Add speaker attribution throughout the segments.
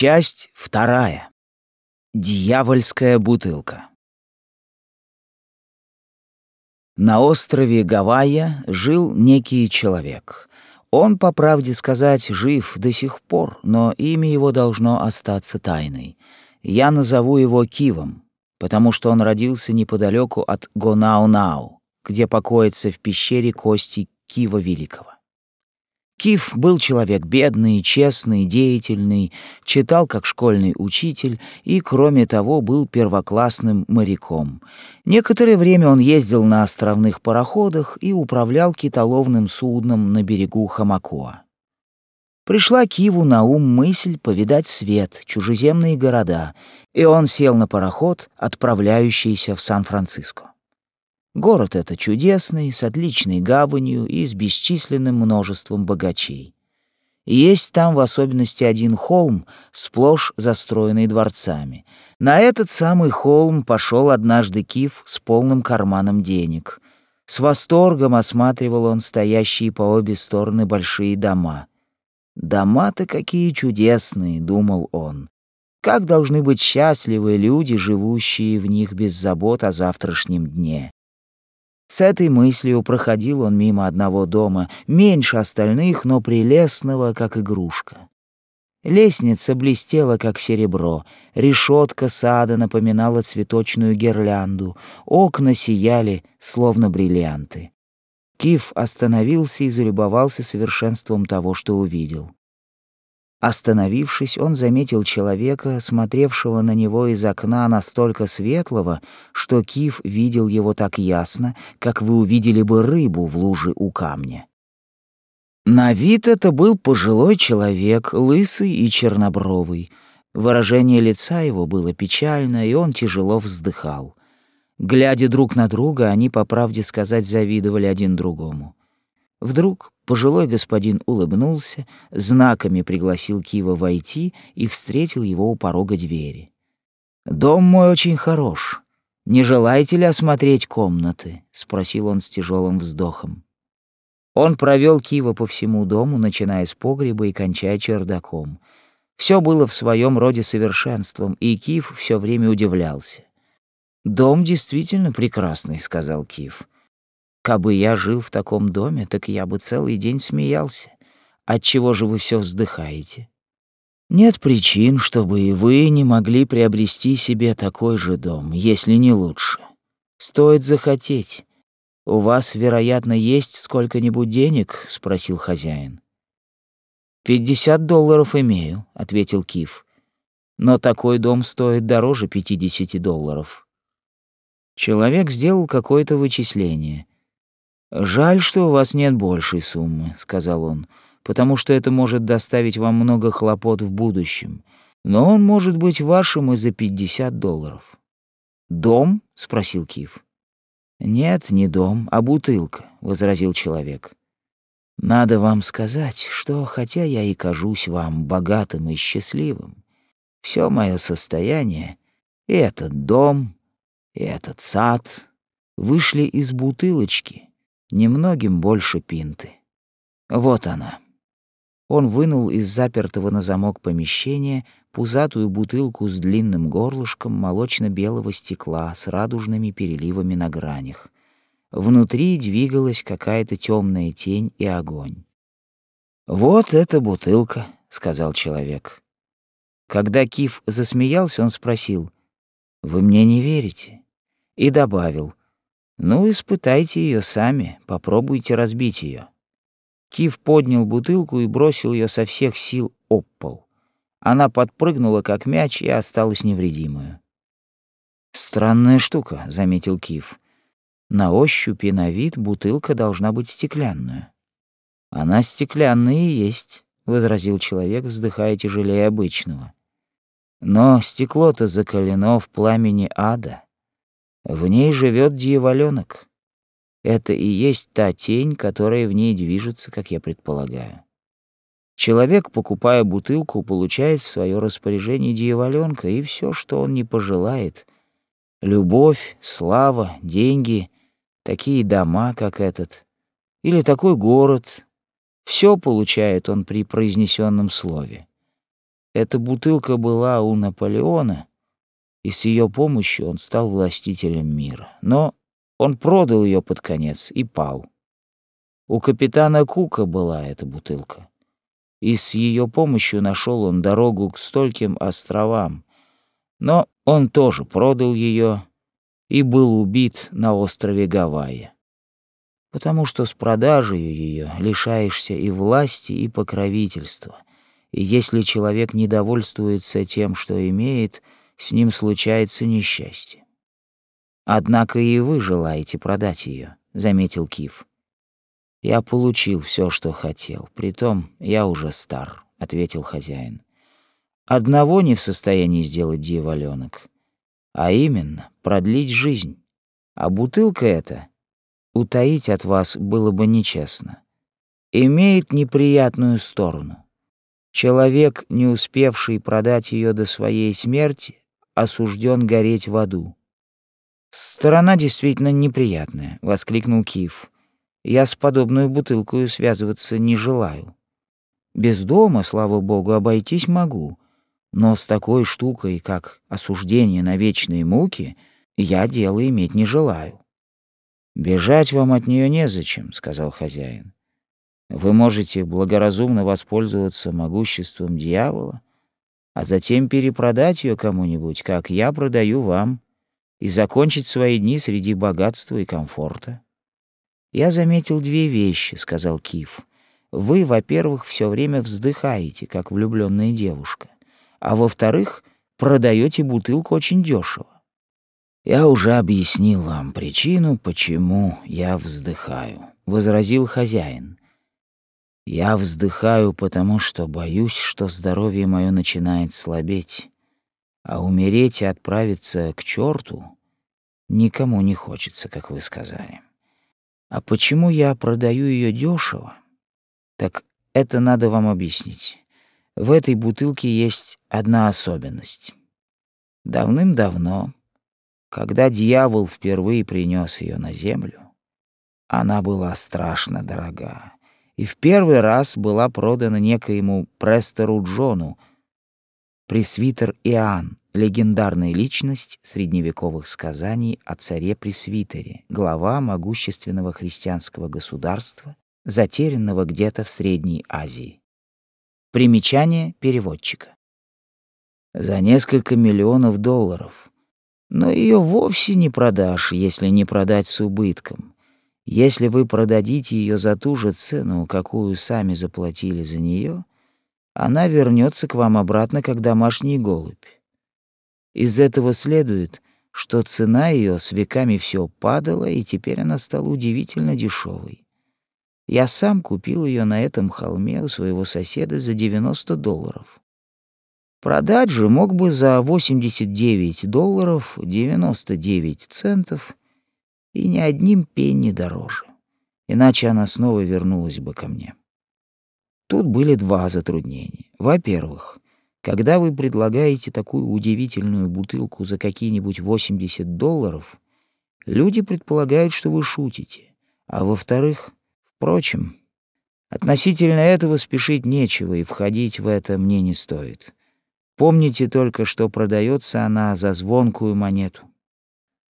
Speaker 1: Часть вторая. Дьявольская бутылка. На острове Гавайя жил некий человек. Он, по правде сказать, жив до сих пор, но имя его должно остаться тайной. Я назову его Кивом, потому что он родился неподалеку от Гонау-Нау, где покоятся в пещере кости Кива Великого. Киф был человек бедный, честный, деятельный, читал как школьный учитель и, кроме того, был первоклассным моряком. Некоторое время он ездил на островных пароходах и управлял китоловным судном на берегу Хамакоа. Пришла Киву на ум мысль повидать свет, чужеземные города, и он сел на пароход, отправляющийся в Сан-Франциско. Город это чудесный, с отличной гаванью и с бесчисленным множеством богачей. Есть там в особенности один холм, сплошь застроенный дворцами. На этот самый холм пошел однажды Киф с полным карманом денег. С восторгом осматривал он стоящие по обе стороны большие дома. «Дома-то какие чудесные!» — думал он. «Как должны быть счастливы люди, живущие в них без забот о завтрашнем дне!» С этой мыслью проходил он мимо одного дома, меньше остальных, но прелестного, как игрушка. Лестница блестела, как серебро, решетка сада напоминала цветочную гирлянду, окна сияли, словно бриллианты. Киф остановился и залюбовался совершенством того, что увидел. Остановившись, он заметил человека, смотревшего на него из окна настолько светлого, что Киф видел его так ясно, как вы увидели бы рыбу в луже у камня. На вид это был пожилой человек, лысый и чернобровый. Выражение лица его было печально, и он тяжело вздыхал. Глядя друг на друга, они, по правде сказать, завидовали один другому. Вдруг пожилой господин улыбнулся, знаками пригласил Кива войти и встретил его у порога двери. «Дом мой очень хорош. Не желаете ли осмотреть комнаты?» — спросил он с тяжелым вздохом. Он провел Кива по всему дому, начиная с погреба и кончая чердаком. Все было в своем роде совершенством, и Кив все время удивлялся. «Дом действительно прекрасный», — сказал Кив. Кабы я жил в таком доме, так я бы целый день смеялся. Отчего же вы все вздыхаете? Нет причин, чтобы и вы не могли приобрести себе такой же дом, если не лучше. Стоит захотеть. У вас, вероятно, есть сколько-нибудь денег? спросил хозяин. «Пятьдесят долларов имею», — ответил Киф. «Но такой дом стоит дороже пятидесяти долларов». Человек сделал какое-то вычисление. «Жаль, что у вас нет большей суммы», — сказал он, «потому что это может доставить вам много хлопот в будущем. Но он может быть вашим и за пятьдесят долларов». «Дом?» — спросил Киф. «Нет, не дом, а бутылка», — возразил человек. «Надо вам сказать, что, хотя я и кажусь вам богатым и счастливым, все мое состояние, и этот дом, и этот сад вышли из бутылочки, немногим больше пинты. Вот она. Он вынул из запертого на замок помещения пузатую бутылку с длинным горлышком молочно-белого стекла с радужными переливами на гранях. Внутри двигалась какая-то темная тень и огонь. «Вот эта бутылка», — сказал человек. Когда Киф засмеялся, он спросил, «Вы мне не верите?» И добавил, ну, испытайте ее сами, попробуйте разбить ее. Кив поднял бутылку и бросил ее со всех сил об пол. Она подпрыгнула, как мяч, и осталась невредимую. «Странная штука», — заметил Кив. «На ощупь и на вид бутылка должна быть стеклянная». «Она стеклянная и есть», — возразил человек, вздыхая тяжелее обычного. «Но стекло-то закалено в пламени ада». В ней живет дьяволёнок. Это и есть та тень, которая в ней движется, как я предполагаю. Человек, покупая бутылку, получает в свое распоряжение дьяволёнка и все, что он не пожелает. Любовь, слава, деньги, такие дома, как этот, или такой город. Все получает он при произнесенном слове. Эта бутылка была у Наполеона, и с ее помощью он стал властителем мира. Но он продал ее под конец и пал. У капитана Кука была эта бутылка, и с ее помощью нашел он дорогу к стольким островам. Но он тоже продал ее и был убит на острове Гавайи. Потому что с продажей ее лишаешься и власти, и покровительства. И если человек недовольствуется тем, что имеет, с ним случается несчастье. Однако и вы желаете продать ее, заметил Киф. Я получил все, что хотел. Притом я уже стар, ответил хозяин. Одного не в состоянии сделать дьяволёнок, а именно продлить жизнь. А бутылка эта утаить от вас было бы нечестно. Имеет неприятную сторону. Человек, не успевший продать ее до своей смерти, осужден гореть в аду. Сторона действительно неприятная, воскликнул Киев. Я с подобной бутылкой связываться не желаю. Без дома, слава богу, обойтись могу, но с такой штукой, как осуждение на вечные муки, я дело иметь не желаю. Бежать вам от нее незачем, сказал хозяин. Вы можете благоразумно воспользоваться могуществом дьявола, а затем перепродать ее кому-нибудь, как я продаю вам, и закончить свои дни среди богатства и комфорта. Я заметил две вещи, сказал Киф. Вы, во-первых, все время вздыхаете, как влюбленная девушка, а во-вторых, продаете бутылку очень дешево. Я уже объяснил вам причину, почему я вздыхаю, возразил хозяин. Я вздыхаю, потому что боюсь, что здоровье мое начинает слабеть, а умереть и отправиться к черту никому не хочется, как вы сказали. А почему я продаю ее дешево? Так это надо вам объяснить. В этой бутылке есть одна особенность. Давным-давно, когда дьявол впервые принес ее на землю, она была страшно дорога и в первый раз была продана некоему Престору Джону, пресвитер Иоанн, легендарная личность средневековых сказаний о царе-пресвитере, глава могущественного христианского государства, затерянного где-то в Средней Азии. Примечание переводчика. За несколько миллионов долларов. Но ее вовсе не продашь, если не продать с убытком. Если вы продадите ее за ту же цену, какую сами заплатили за нее, она вернется к вам обратно как домашний голубь. Из этого следует, что цена ее с веками все падала, и теперь она стала удивительно дешевой. Я сам купил ее на этом холме у своего соседа за 90 долларов. Продать же мог бы за 89 долларов 99 центов и ни одним пенни дороже. Иначе она снова вернулась бы ко мне. Тут были два затруднения. Во-первых, когда вы предлагаете такую удивительную бутылку за какие-нибудь 80 долларов, люди предполагают, что вы шутите. А во-вторых, впрочем, относительно этого спешить нечего, и входить в это мне не стоит. Помните только, что продается она за звонкую монету.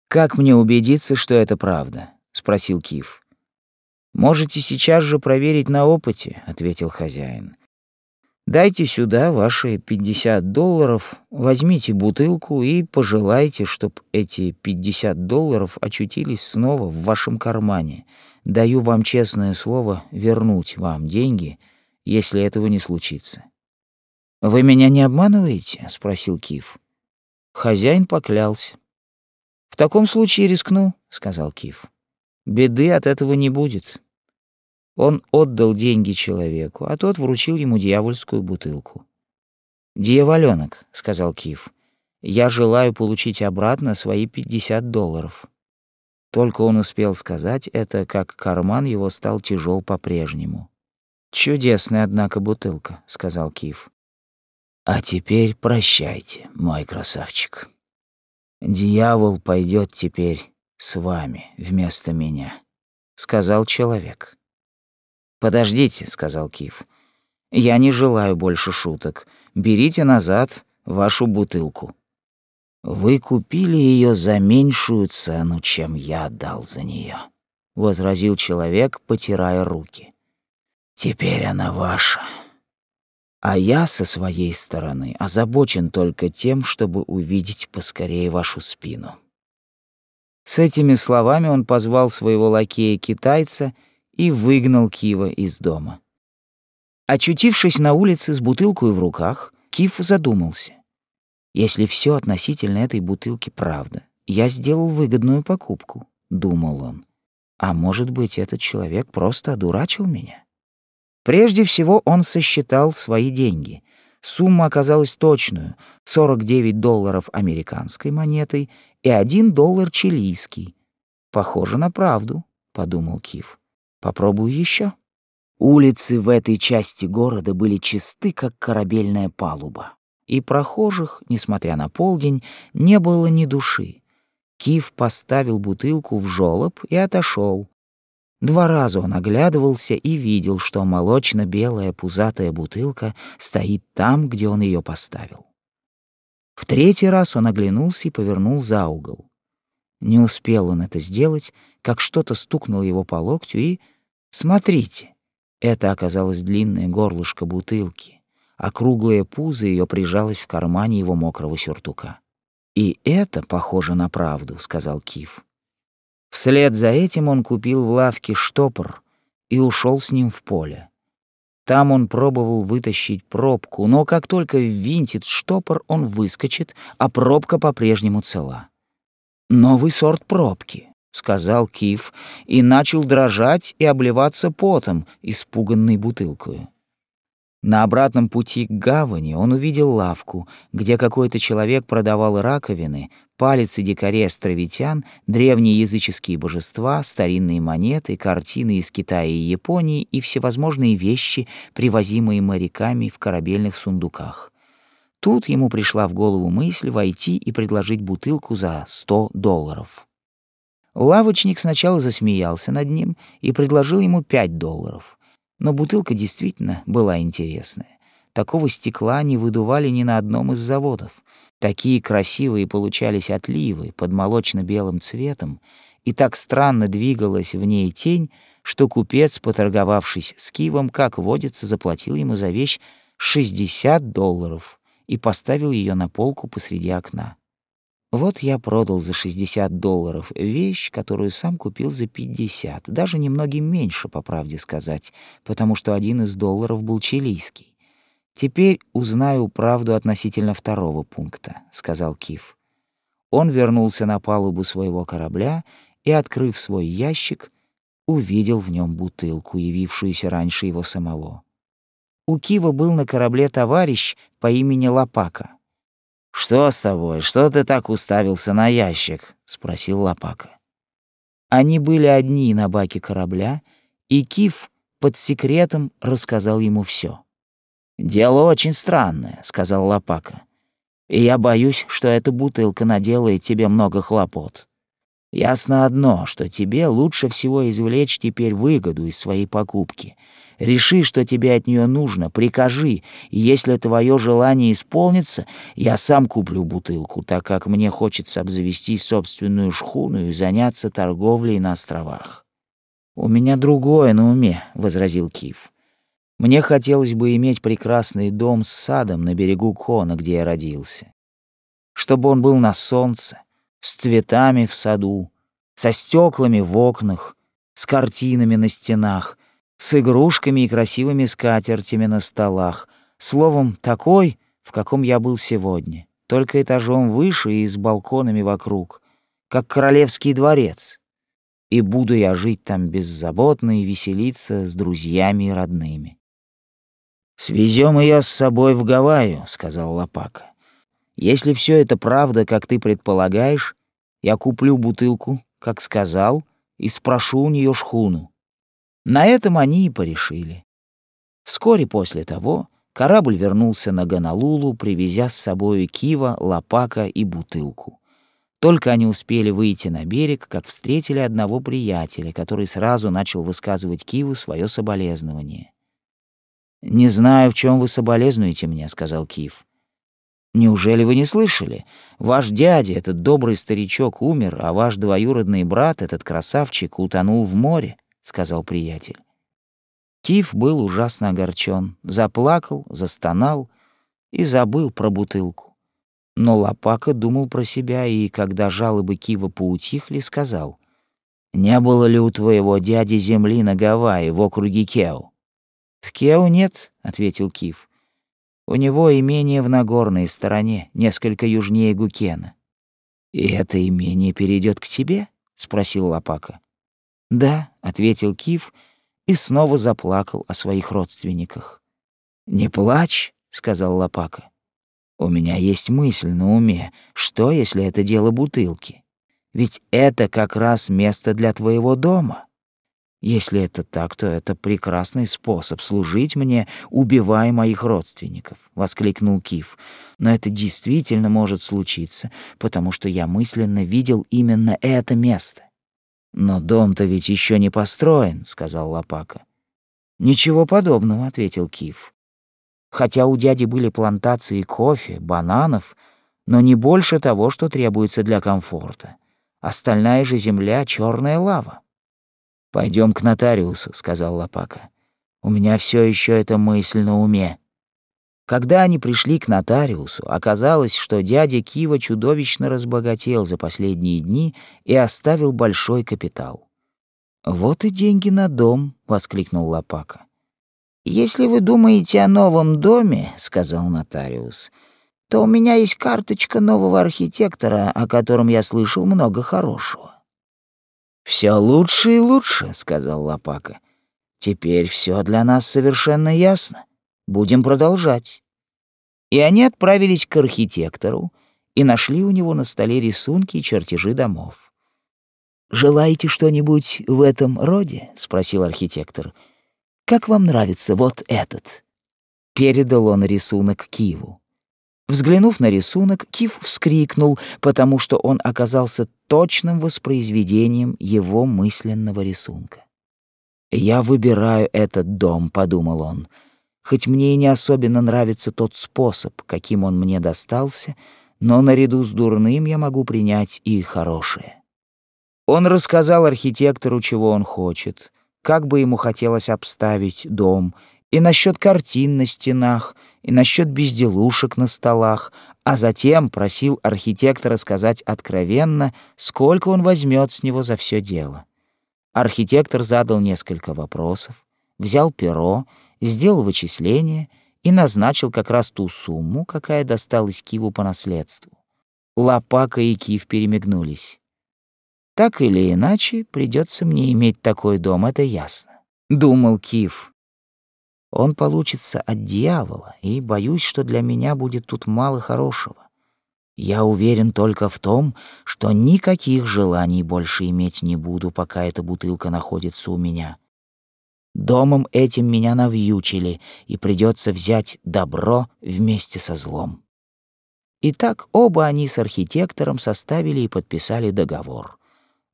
Speaker 1: Как мне убедиться, что это правда? спросил Киф. Можете сейчас же проверить на опыте, ответил хозяин. Дайте сюда ваши 50 долларов, возьмите бутылку и пожелайте, чтобы эти 50 долларов очутились снова в вашем кармане. Даю вам честное слово вернуть вам деньги, если этого не случится. Вы меня не обманываете? спросил Киф. Хозяин поклялся. В таком случае рискну, сказал Киф. Беды от этого не будет. Он отдал деньги человеку, а тот вручил ему дьявольскую бутылку. «Дьяволёнок», — сказал Киф, — «я желаю получить обратно свои пятьдесят долларов». Только он успел сказать это, как карман его стал тяжел по-прежнему. «Чудесная, однако, бутылка», — сказал Киф. «А теперь прощайте, мой красавчик». Дьявол пойдет теперь с вами вместо меня, сказал человек. Подождите, сказал Киф. Я не желаю больше шуток. берите назад вашу бутылку. Вы купили ее за меньшую цену, чем я дал за нее, возразил человек, потирая руки. Теперь она ваша. А я со своей стороны озабочен только тем, чтобы увидеть поскорее вашу спину. С этими словами он позвал своего лакея-китайца и выгнал Кива из дома. Очутившись на улице с бутылкой в руках, Кив задумался. Если все относительно этой бутылки правда, я сделал выгодную покупку, думал он. А может быть, этот человек просто одурачил меня? Прежде всего он сосчитал свои деньги. Сумма оказалась точную — 49 долларов американской монетой и 1 доллар чилийский. Похоже на правду, подумал Кив. Попробую еще. Улицы в этой части города были чисты, как корабельная палуба и прохожих, несмотря на полдень, не было ни души. Кив поставил бутылку в жёлоб и отошел. Два раза он оглядывался и видел, что молочно-белая пузатая бутылка стоит там, где он ее поставил. В третий раз он оглянулся и повернул за угол. Не успел он это сделать, как что-то стукнуло его по локтю и... Смотрите! Это оказалось длинное горлышко бутылки а круглое пузо ее прижалось в кармане его мокрого сюртука. «И это похоже на правду», — сказал Киф. Вслед за этим он купил в лавке штопор и ушел с ним в поле. Там он пробовал вытащить пробку, но как только ввинтит штопор, он выскочит, а пробка по-прежнему цела. «Новый сорт пробки», — сказал Киф, и начал дрожать и обливаться потом, испуганный бутылкою. На обратном пути к гавани он увидел лавку, где какой-то человек продавал раковины, палицы дикарей островитян, древние языческие божества, старинные монеты, картины из Китая и Японии и всевозможные вещи, привозимые моряками в корабельных сундуках. Тут ему пришла в голову мысль войти и предложить бутылку за сто долларов. Лавочник сначала засмеялся над ним и предложил ему пять долларов — но бутылка действительно была интересная. Такого стекла не выдували ни на одном из заводов. Такие красивые получались отливы под молочно-белым цветом, и так странно двигалась в ней тень, что купец, поторговавшись с Кивом, как водится, заплатил ему за вещь 60 долларов и поставил ее на полку посреди окна. Вот я продал за 60 долларов вещь, которую сам купил за 50, даже немногим меньше, по правде сказать, потому что один из долларов был чилийский. Теперь узнаю правду относительно второго пункта, сказал Киф. Он вернулся на палубу своего корабля и, открыв свой ящик, увидел в нем бутылку, явившуюся раньше его самого. У Кива был на корабле товарищ по имени Лапака. «Что с тобой? Что ты так уставился на ящик?» — спросил Лопака. Они были одни на баке корабля, и Киф под секретом рассказал ему все. «Дело очень странное», — сказал Лопака. «И я боюсь, что эта бутылка наделает тебе много хлопот. Ясно одно, что тебе лучше всего извлечь теперь выгоду из своей покупки — Реши, что тебе от нее нужно, прикажи, и если твое желание исполнится, я сам куплю бутылку, так как мне хочется обзавести собственную шхуну и заняться торговлей на островах. У меня другое на уме, возразил Киф. Мне хотелось бы иметь прекрасный дом с садом на берегу Кона, где я родился. Чтобы он был на солнце, с цветами в саду, со стеклами в окнах, с картинами на стенах — с игрушками и красивыми скатертями на столах, словом, такой, в каком я был сегодня, только этажом выше и с балконами вокруг, как королевский дворец. И буду я жить там беззаботно и веселиться с друзьями и родными. «Свезем ее с собой в Гавайю», — сказал Лопака. «Если все это правда, как ты предполагаешь, я куплю бутылку, как сказал, и спрошу у нее шхуну. На этом они и порешили. Вскоре после того корабль вернулся на Гонолулу, привезя с собой кива, лопака и бутылку. Только они успели выйти на берег, как встретили одного приятеля, который сразу начал высказывать Киву свое соболезнование. «Не знаю, в чем вы соболезнуете мне», — сказал Киев. «Неужели вы не слышали? Ваш дядя, этот добрый старичок, умер, а ваш двоюродный брат, этот красавчик, утонул в море», — сказал приятель. Киев был ужасно огорчен, заплакал, застонал и забыл про бутылку. Но Лопака думал про себя и, когда жалобы Кива поутихли, сказал, «Не было ли у твоего дяди земли на Гавайи в округе Кео?» «В Кео нет», — ответил Кив. «У него имение в Нагорной стороне, несколько южнее Гукена». «И это имение перейдет к тебе?» — спросил Лопака. «Да», — ответил Кив и снова заплакал о своих родственниках. «Не плачь», — сказал Лопака. «У меня есть мысль на уме. Что, если это дело бутылки? Ведь это как раз место для твоего дома». Если это так, то это прекрасный способ служить мне, убивая моих родственников, воскликнул Киф. Но это действительно может случиться, потому что я мысленно видел именно это место. Но дом-то ведь еще не построен, сказал Лопака. Ничего подобного, ответил Киф. Хотя у дяди были плантации кофе, бананов, но не больше того, что требуется для комфорта. Остальная же земля черная лава. Пойдем к нотариусу, сказал Лопака. У меня все еще эта мысль на уме. Когда они пришли к нотариусу, оказалось, что дядя Кива чудовищно разбогател за последние дни и оставил большой капитал. «Вот и деньги на дом», — воскликнул Лопака. «Если вы думаете о новом доме», — сказал нотариус, — «то у меня есть карточка нового архитектора, о котором я слышал много хорошего. Все лучше и лучше, сказал Лопака. Теперь все для нас совершенно ясно. Будем продолжать. И они отправились к архитектору и нашли у него на столе рисунки и чертежи домов. «Желаете что-нибудь в этом роде?» — спросил архитектор. «Как вам нравится вот этот?» Передал он рисунок Киву. Взглянув на рисунок, Киф вскрикнул, потому что он оказался точным воспроизведением его мысленного рисунка. «Я выбираю этот дом», — подумал он. «Хоть мне и не особенно нравится тот способ, каким он мне достался, но наряду с дурным я могу принять и хорошее». Он рассказал архитектору, чего он хочет, как бы ему хотелось обставить дом, и насчет картин на стенах, и насчет безделушек на столах, а затем просил архитектора сказать откровенно, сколько он возьмет с него за все дело. Архитектор задал несколько вопросов, взял перо, сделал вычисление и назначил как раз ту сумму, какая досталась Киву по наследству. Лопака и Кив перемигнулись. Так или иначе, придется мне иметь такой дом, это ясно. Думал Кив, он получится от дьявола, и боюсь, что для меня будет тут мало хорошего. Я уверен только в том, что никаких желаний больше иметь не буду, пока эта бутылка находится у меня. Домом этим меня навьючили, и придется взять добро вместе со злом. Итак, оба они с архитектором составили и подписали договор.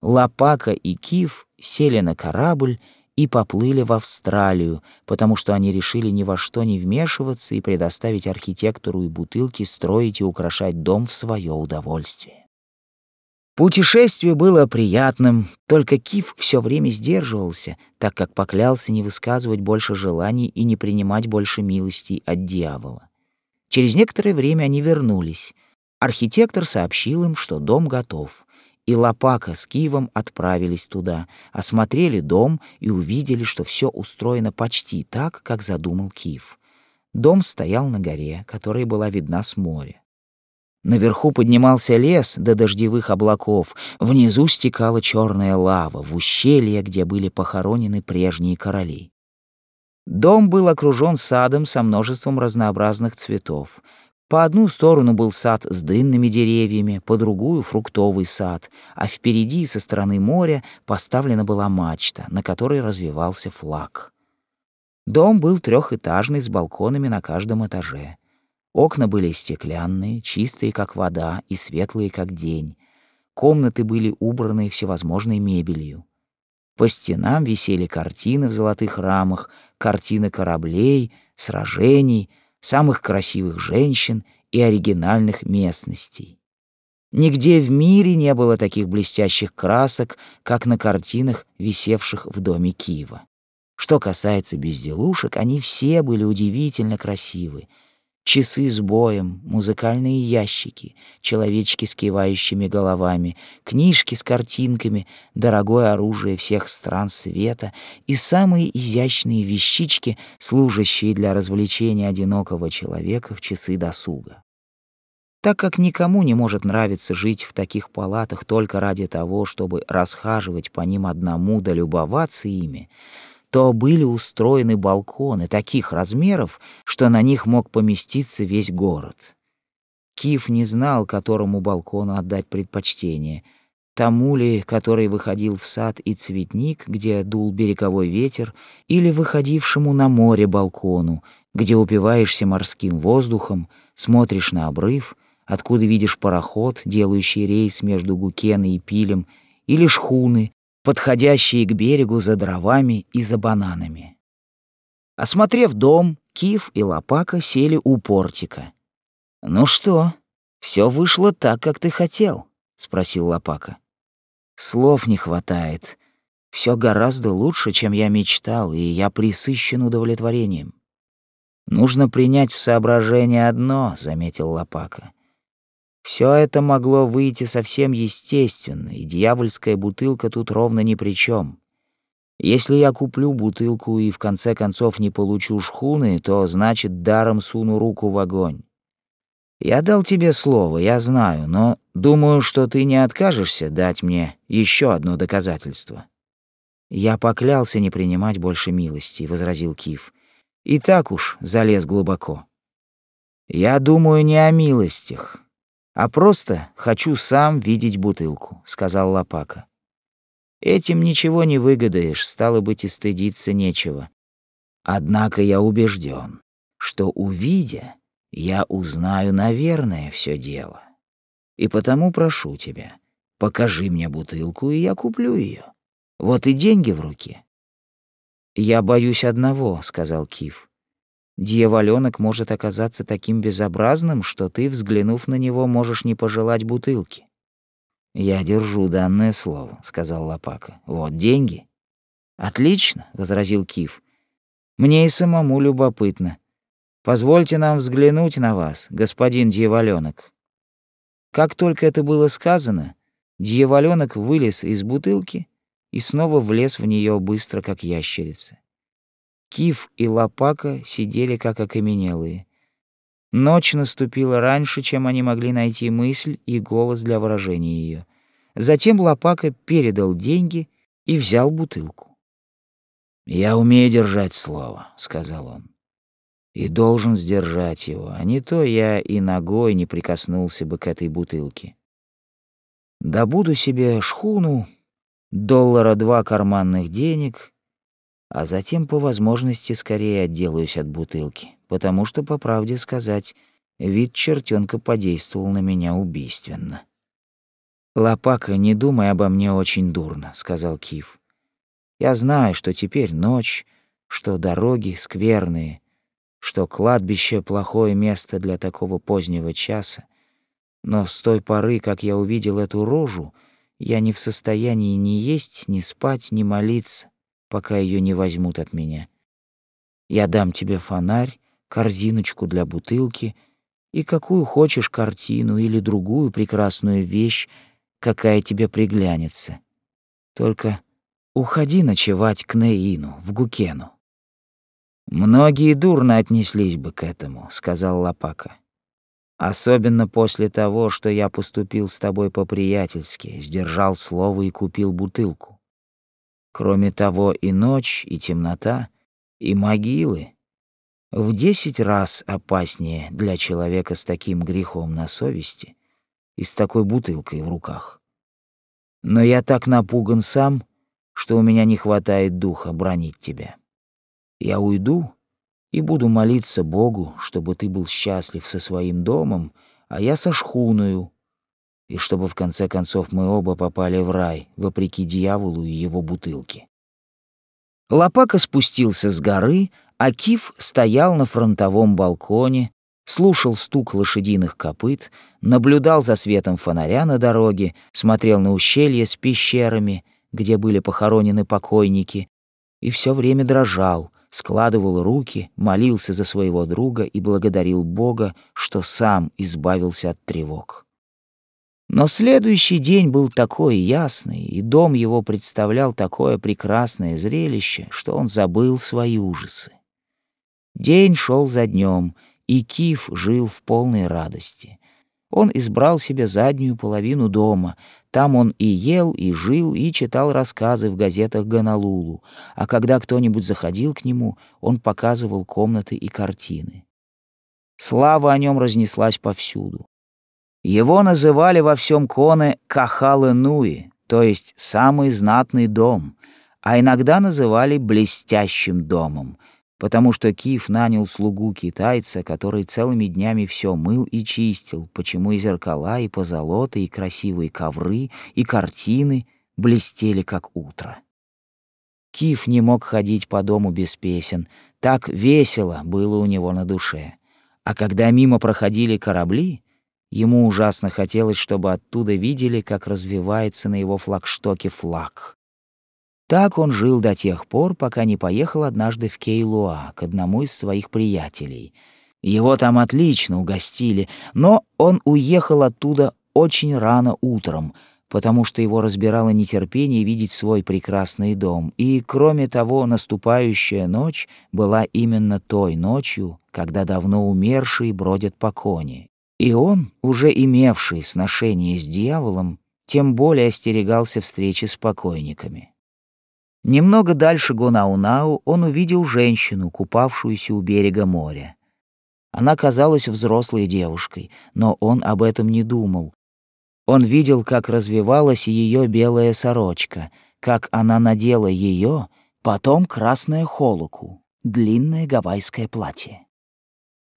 Speaker 1: Лопака и Кив сели на корабль и поплыли в Австралию, потому что они решили ни во что не вмешиваться и предоставить архитектору и бутылке строить и украшать дом в свое удовольствие. Путешествие было приятным, только Киф все время сдерживался, так как поклялся не высказывать больше желаний и не принимать больше милостей от дьявола. Через некоторое время они вернулись. Архитектор сообщил им, что дом готов и Лопака с Кивом отправились туда, осмотрели дом и увидели, что все устроено почти так, как задумал Кив. Дом стоял на горе, которая была видна с моря. Наверху поднимался лес до дождевых облаков, внизу стекала черная лава в ущелье, где были похоронены прежние короли. Дом был окружен садом со множеством разнообразных цветов. По одну сторону был сад с дынными деревьями, по другую — фруктовый сад, а впереди, со стороны моря, поставлена была мачта, на которой развивался флаг. Дом был трехэтажный, с балконами на каждом этаже. Окна были стеклянные, чистые, как вода, и светлые, как день. Комнаты были убраны всевозможной мебелью. По стенам висели картины в золотых рамах, картины кораблей, сражений, самых красивых женщин и оригинальных местностей. Нигде в мире не было таких блестящих красок, как на картинах, висевших в доме Киева. Что касается безделушек, они все были удивительно красивы. Часы с боем, музыкальные ящики, человечки с кивающими головами, книжки с картинками, дорогое оружие всех стран света и самые изящные вещички, служащие для развлечения одинокого человека в часы досуга. Так как никому не может нравиться жить в таких палатах только ради того, чтобы расхаживать по ним одному да любоваться ими, то были устроены балконы таких размеров, что на них мог поместиться весь город. Киф не знал, которому балкону отдать предпочтение — тому ли, который выходил в сад и цветник, где дул береговой ветер, или выходившему на море балкону, где упиваешься морским воздухом, смотришь на обрыв, откуда видишь пароход, делающий рейс между Гукеной и Пилем, или шхуны, подходящие к берегу за дровами и за бананами. Осмотрев дом, Киев и Лопака сели у портика. «Ну что, все вышло так, как ты хотел?» — спросил Лопака. «Слов не хватает. Все гораздо лучше, чем я мечтал, и я присыщен удовлетворением». «Нужно принять в соображение одно», — заметил Лопака. Все это могло выйти совсем естественно, и дьявольская бутылка тут ровно ни при чем. Если я куплю бутылку и в конце концов не получу шхуны, то значит даром суну руку в огонь. Я дал тебе слово, я знаю, но думаю, что ты не откажешься дать мне еще одно доказательство. Я поклялся не принимать больше милости, возразил Кив. И так уж залез глубоко. Я думаю не о милостях, а просто хочу сам видеть бутылку», — сказал Лопака. «Этим ничего не выгадаешь, стало быть, и стыдиться нечего. Однако я убежден, что, увидя, я узнаю, наверное, все дело. И потому прошу тебя, покажи мне бутылку, и я куплю ее. Вот и деньги в руке». «Я боюсь одного», — сказал Киф. Дьяволёнок может оказаться таким безобразным, что ты, взглянув на него, можешь не пожелать бутылки. «Я держу данное слово», — сказал Лопака. «Вот деньги». «Отлично», — возразил Киф. «Мне и самому любопытно. Позвольте нам взглянуть на вас, господин дьяволёнок». Как только это было сказано, дьяволёнок вылез из бутылки и снова влез в нее быстро, как ящерица. Киф и Лопака сидели как окаменелые. Ночь наступила раньше, чем они могли найти мысль и голос для выражения ее. Затем Лопака передал деньги и взял бутылку. «Я умею держать слово», — сказал он. «И должен сдержать его, а не то я и ногой не прикоснулся бы к этой бутылке. Добуду себе шхуну, доллара два карманных денег а затем по возможности скорее отделаюсь от бутылки, потому что, по правде сказать, вид чертенка подействовал на меня убийственно. «Лопака, не думай обо мне очень дурно», — сказал Кив. «Я знаю, что теперь ночь, что дороги скверные, что кладбище — плохое место для такого позднего часа, но с той поры, как я увидел эту рожу, я не в состоянии ни есть, ни спать, ни молиться пока ее не возьмут от меня. Я дам тебе фонарь, корзиночку для бутылки и какую хочешь картину или другую прекрасную вещь, какая тебе приглянется. Только уходи ночевать к Неину, в Гукену. Многие дурно отнеслись бы к этому, сказал Лапака. Особенно после того, что я поступил с тобой по-приятельски, сдержал слово и купил бутылку. Кроме того, и ночь, и темнота, и могилы в десять раз опаснее для человека с таким грехом на совести и с такой бутылкой в руках. Но я так напуган сам, что у меня не хватает духа бронить тебя. Я уйду и буду молиться Богу, чтобы ты был счастлив со своим домом, а я со шхуною, и чтобы в конце концов мы оба попали в рай, вопреки дьяволу и его бутылке. Лопака спустился с горы, Акиф стоял на фронтовом балконе, слушал стук лошадиных копыт, наблюдал за светом фонаря на дороге, смотрел на ущелье с пещерами, где были похоронены покойники, и все время дрожал, складывал руки, молился за своего друга и благодарил Бога, что сам избавился от тревог. Но следующий день был такой ясный, и дом его представлял такое прекрасное зрелище, что он забыл свои ужасы. День шел за днем, и Киф жил в полной радости. Он избрал себе заднюю половину дома. Там он и ел, и жил, и читал рассказы в газетах Ганалулу. А когда кто-нибудь заходил к нему, он показывал комнаты и картины. Слава о нем разнеслась повсюду. Его называли во всем Коне Кахалы-Нуи, то есть «самый знатный дом», а иногда называли «блестящим домом», потому что Киев нанял слугу китайца, который целыми днями все мыл и чистил, почему и зеркала, и позолоты, и красивые ковры, и картины блестели, как утро. Киев не мог ходить по дому без песен, так весело было у него на душе. А когда мимо проходили корабли, ему ужасно хотелось, чтобы оттуда видели, как развивается на его флагштоке флаг. Так он жил до тех пор, пока не поехал однажды в Кейлуа к одному из своих приятелей. Его там отлично угостили, но он уехал оттуда очень рано утром, потому что его разбирало нетерпение видеть свой прекрасный дом. И, кроме того, наступающая ночь была именно той ночью, когда давно умершие бродят по коне. И он, уже имевший сношение с дьяволом, тем более остерегался встречи с покойниками. Немного дальше Гонаунау он увидел женщину, купавшуюся у берега моря. Она казалась взрослой девушкой, но он об этом не думал. Он видел, как развивалась ее белая сорочка, как она надела ее, потом красное холоку, длинное гавайское платье.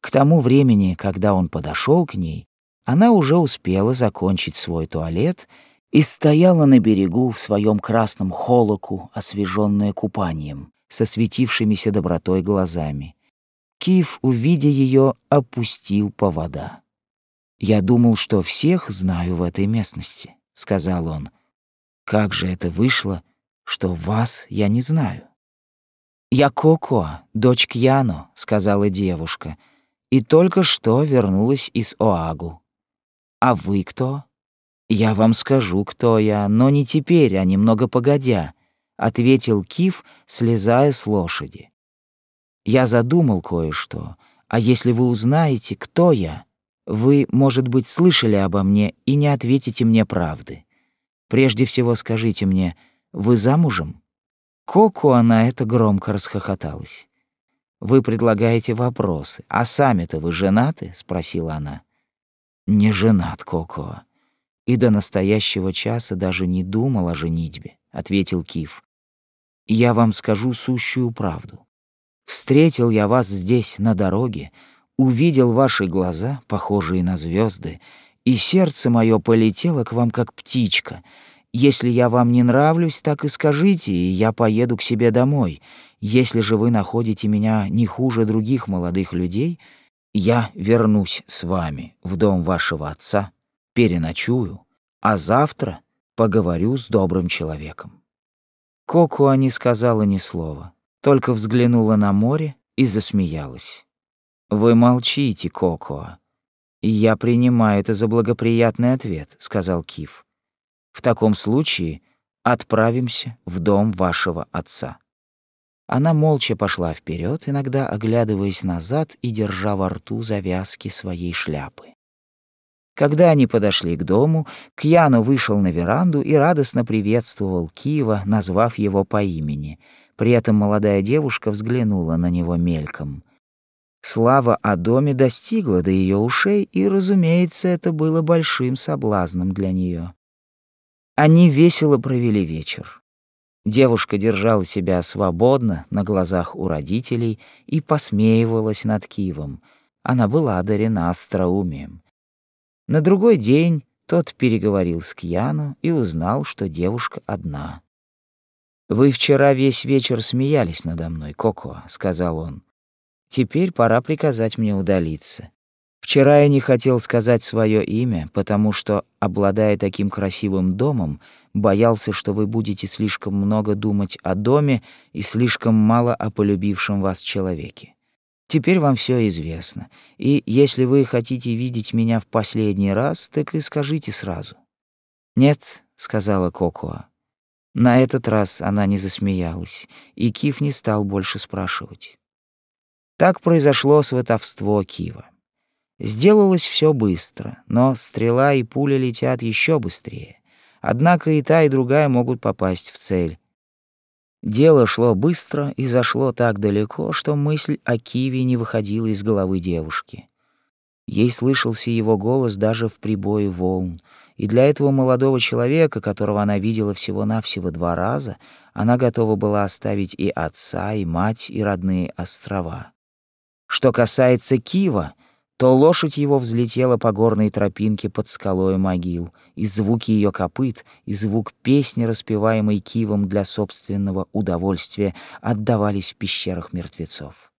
Speaker 1: К тому времени, когда он подошел к ней, она уже успела закончить свой туалет и стояла на берегу в своем красном холоку, освеженная купанием, со светившимися добротой глазами. Киев, увидя ее, опустил по вода. «Я думал, что всех знаю в этой местности», — сказал он. «Как же это вышло, что вас я не знаю?» «Я Коко, дочь Кьяно», — сказала девушка, «и только что вернулась из Оагу». «А вы кто?» «Я вам скажу, кто я, но не теперь, а немного погодя», — ответил Киф, слезая с лошади. «Я задумал кое-что, а если вы узнаете, кто я, вы, может быть, слышали обо мне и не ответите мне правды. Прежде всего скажите мне, вы замужем?» Коко она это громко расхохоталась. «Вы предлагаете вопросы, а сами-то вы женаты?» — спросила она. «Не женат, Коко и до настоящего часа даже не думал о женитьбе, ответил Киф. Я вам скажу сущую правду. Встретил я вас здесь на дороге, увидел ваши глаза, похожие на звезды, и сердце мое полетело к вам как птичка. Если я вам не нравлюсь, так и скажите, и я поеду к себе домой. Если же вы находите меня не хуже других молодых людей, я вернусь с вами в дом вашего отца переночую, а завтра поговорю с добрым человеком. Кокуа не сказала ни слова, только взглянула на море и засмеялась. «Вы молчите, Кокуа. «Я принимаю это за благоприятный ответ», — сказал Киф. «В таком случае отправимся в дом вашего отца». Она молча пошла вперед, иногда оглядываясь назад и держа во рту завязки своей шляпы. Когда они подошли к дому, Кьяно вышел на веранду и радостно приветствовал Киева, назвав его по имени. При этом молодая девушка взглянула на него мельком. Слава о доме достигла до ее ушей, и, разумеется, это было большим соблазном для нее. Они весело провели вечер. Девушка держала себя свободно на глазах у родителей и посмеивалась над Киевом. Она была одарена остроумием. На другой день тот переговорил с Кьяну и узнал, что девушка одна. «Вы вчера весь вечер смеялись надо мной, Коко», — сказал он. Теперь пора приказать мне удалиться. Вчера я не хотел сказать свое имя, потому что, обладая таким красивым домом, боялся, что вы будете слишком много думать о доме и слишком мало о полюбившем вас человеке. Теперь вам все известно, и если вы хотите видеть меня в последний раз, так и скажите сразу. «Нет», — сказала Кокоа. На этот раз она не засмеялась, и Кив не стал больше спрашивать. Так произошло сватовство Кива. Сделалось все быстро, но стрела и пуля летят еще быстрее. Однако и та, и другая могут попасть в цель. Дело шло быстро и зашло так далеко, что мысль о Киве не выходила из головы девушки. Ей слышался его голос даже в прибое волн, и для этого молодого человека, которого она видела всего-навсего два раза, она готова была оставить и отца, и мать, и родные острова. Что касается Кива, то лошадь его взлетела по горной тропинке под скалой могил, и звуки ее копыт, и звук песни, распеваемой кивом для собственного удовольствия, отдавались в пещерах мертвецов.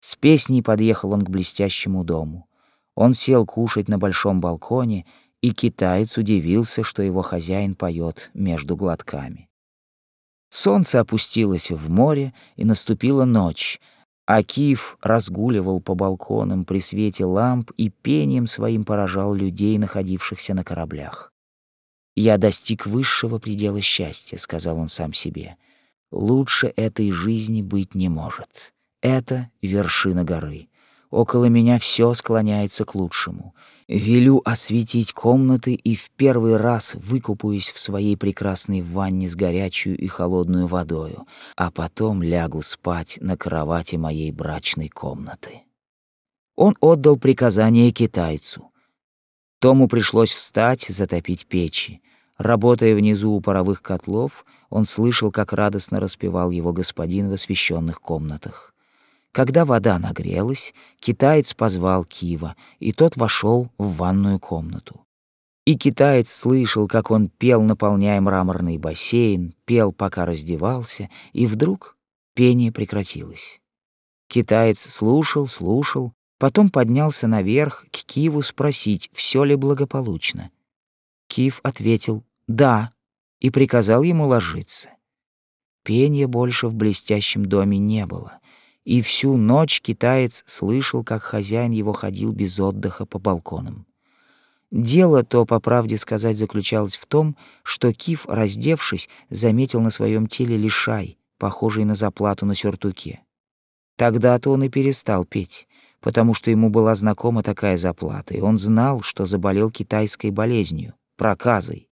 Speaker 1: С песней подъехал он к блестящему дому. Он сел кушать на большом балконе, и китаец удивился, что его хозяин поет между глотками. Солнце опустилось в море, и наступила ночь, Акиф разгуливал по балконам при свете ламп и пением своим поражал людей, находившихся на кораблях. «Я достиг высшего предела счастья», — сказал он сам себе. «Лучше этой жизни быть не может. Это вершина горы. Около меня все склоняется к лучшему. Велю осветить комнаты и в первый раз выкупаюсь в своей прекрасной ванне с горячую и холодную водою, а потом лягу спать на кровати моей брачной комнаты. Он отдал приказание китайцу. Тому пришлось встать, затопить печи. Работая внизу у паровых котлов, он слышал, как радостно распевал его господин в освещенных комнатах. Когда вода нагрелась, китаец позвал Кива, и тот вошел в ванную комнату. И китаец слышал, как он пел, наполняя мраморный бассейн, пел, пока раздевался, и вдруг пение прекратилось. Китаец слушал, слушал, потом поднялся наверх к Киву спросить, все ли благополучно. Кив ответил «да» и приказал ему ложиться. Пения больше в блестящем доме не было и всю ночь китаец слышал, как хозяин его ходил без отдыха по балконам. Дело то, по правде сказать, заключалось в том, что Киф, раздевшись, заметил на своем теле лишай, похожий на заплату на сюртуке. Тогда-то он и перестал петь, потому что ему была знакома такая заплата, и он знал, что заболел китайской болезнью, проказой.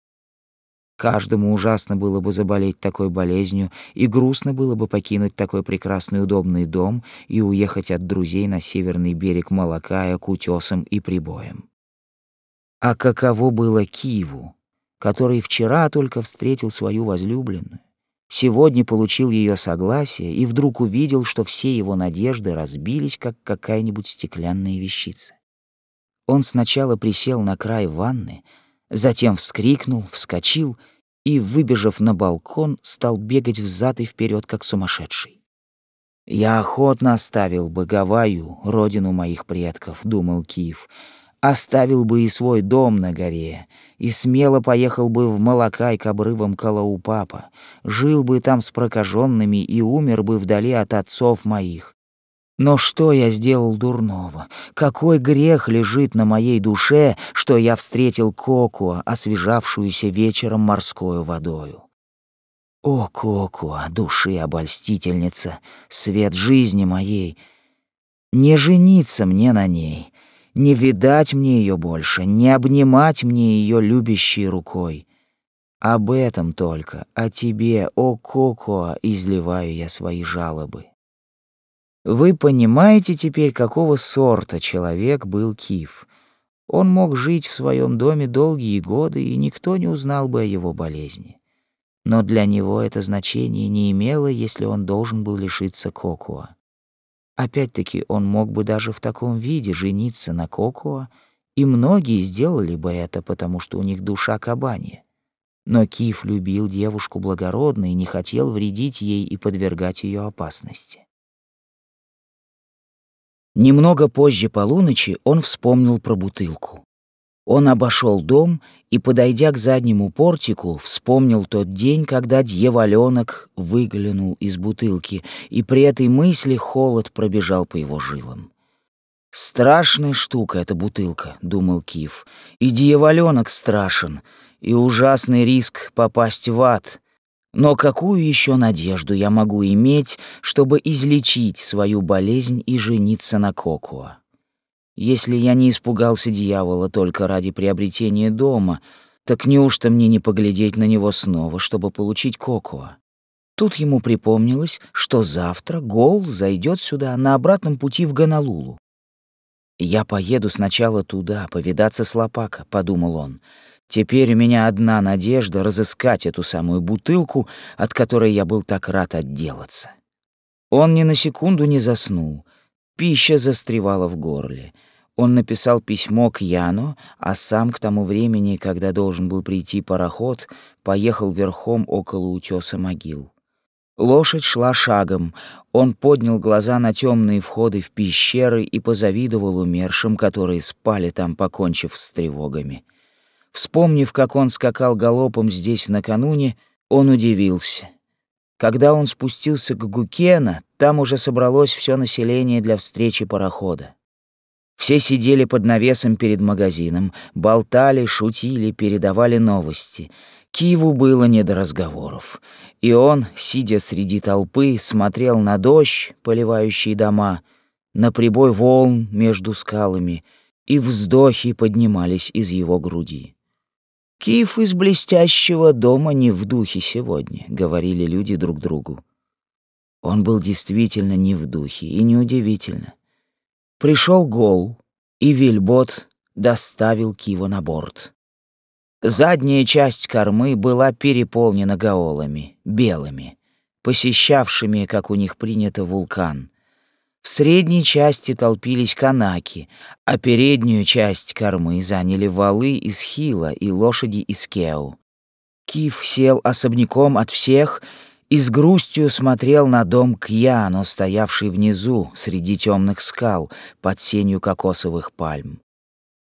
Speaker 1: Каждому ужасно было бы заболеть такой болезнью, и грустно было бы покинуть такой прекрасный удобный дом и уехать от друзей на северный берег Малакая к утесам и прибоям. А каково было Киеву, который вчера только встретил свою возлюбленную, сегодня получил ее согласие и вдруг увидел, что все его надежды разбились, как какая-нибудь стеклянная вещица. Он сначала присел на край ванны, Затем вскрикнул, вскочил и, выбежав на балкон, стал бегать взад и вперед, как сумасшедший. «Я охотно оставил бы Гавайю, родину моих предков», — думал Киев, «оставил бы и свой дом на горе, и смело поехал бы в Малакай к обрывам Калаупапа, жил бы там с прокаженными и умер бы вдали от отцов моих, но что я сделал дурного? Какой грех лежит на моей душе, что я встретил Кокуа, освежавшуюся вечером морской водою? О, Кокуа, души обольстительница, свет жизни моей! Не жениться мне на ней, не видать мне ее больше, не обнимать мне ее любящей рукой. Об этом только, о тебе, о Кокуа, изливаю я свои жалобы. Вы понимаете теперь, какого сорта человек был Киф. Он мог жить в своем доме долгие годы, и никто не узнал бы о его болезни. Но для него это значение не имело, если он должен был лишиться Кокуа. Опять-таки, он мог бы даже в таком виде жениться на Кокуа, и многие сделали бы это, потому что у них душа кабанья. Но Киф любил девушку благородно и не хотел вредить ей и подвергать ее опасности. Немного позже полуночи он вспомнил про бутылку. Он обошел дом и, подойдя к заднему портику, вспомнил тот день, когда дьяволенок выглянул из бутылки, и при этой мысли холод пробежал по его жилам. «Страшная штука эта бутылка», — думал Киев, — «и дьяволенок страшен, и ужасный риск попасть в ад. Но какую еще надежду я могу иметь, чтобы излечить свою болезнь и жениться на Кокуа?» Если я не испугался дьявола только ради приобретения дома, так неужто мне не поглядеть на него снова, чтобы получить Кокоа? Тут ему припомнилось, что завтра Гол зайдет сюда на обратном пути в Ганалулу. «Я поеду сначала туда, повидаться с Лопака», — подумал он. «Теперь у меня одна надежда разыскать эту самую бутылку, от которой я был так рад отделаться». Он ни на секунду не заснул. Пища застревала в горле — он написал письмо к Яну, а сам к тому времени, когда должен был прийти пароход, поехал верхом около утеса могил. Лошадь шла шагом. Он поднял глаза на темные входы в пещеры и позавидовал умершим, которые спали там, покончив с тревогами. Вспомнив, как он скакал галопом здесь накануне, он удивился. Когда он спустился к Гукена, там уже собралось все население для встречи парохода. Все сидели под навесом перед магазином, болтали, шутили, передавали новости. Киву было не до разговоров. И он, сидя среди толпы, смотрел на дождь, поливающий дома, на прибой волн между скалами, и вздохи поднимались из его груди. «Киев из блестящего дома не в духе сегодня», — говорили люди друг другу. Он был действительно не в духе, и неудивительно. Пришел гол, и вельбот доставил Кива на борт. Задняя часть кормы была переполнена гаолами, белыми, посещавшими, как у них принято, вулкан. В средней части толпились канаки, а переднюю часть кормы заняли валы из хила и лошади из кеу. Кив сел особняком от всех — и с грустью смотрел на дом Кьяно, стоявший внизу, среди темных скал, под сенью кокосовых пальм.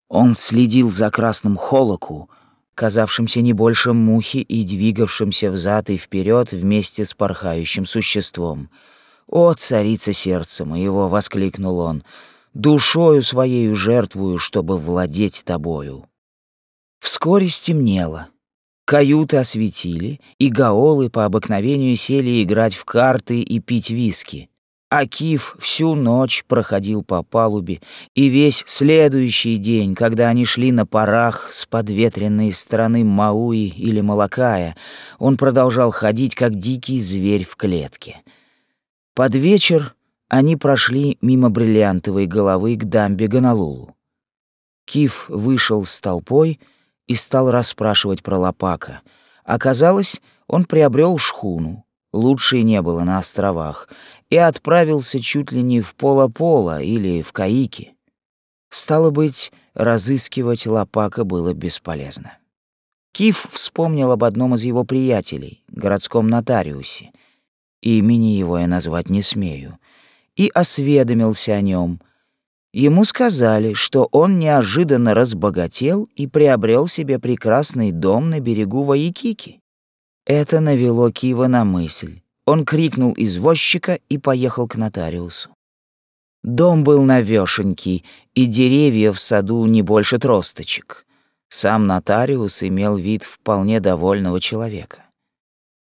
Speaker 1: Он следил за красным холоку, казавшимся не больше мухи и двигавшимся взад и вперед вместе с порхающим существом. «О, царица сердца моего!» — воскликнул он. «Душою своею жертвую, чтобы владеть тобою». Вскоре стемнело. Каюты осветили, и гаолы по обыкновению сели играть в карты и пить виски. А Киф всю ночь проходил по палубе, и весь следующий день, когда они шли на парах с подветренной стороны Мауи или Малакая, он продолжал ходить, как дикий зверь в клетке. Под вечер они прошли мимо бриллиантовой головы к дамбе Ганалулу. Киф вышел с толпой — и стал расспрашивать про Лопака. Оказалось, он приобрел шхуну, лучшей не было на островах, и отправился чуть ли не в Пола-Пола или в Каики. Стало быть, разыскивать Лопака было бесполезно. Киф вспомнил об одном из его приятелей, городском нотариусе. Имени его я назвать не смею. И осведомился о нем, Ему сказали, что он неожиданно разбогател и приобрел себе прекрасный дом на берегу Ваикики. Это навело Кива на мысль. Он крикнул извозчика и поехал к нотариусу. Дом был навешенький, и деревья в саду не больше тросточек. Сам нотариус имел вид вполне довольного человека.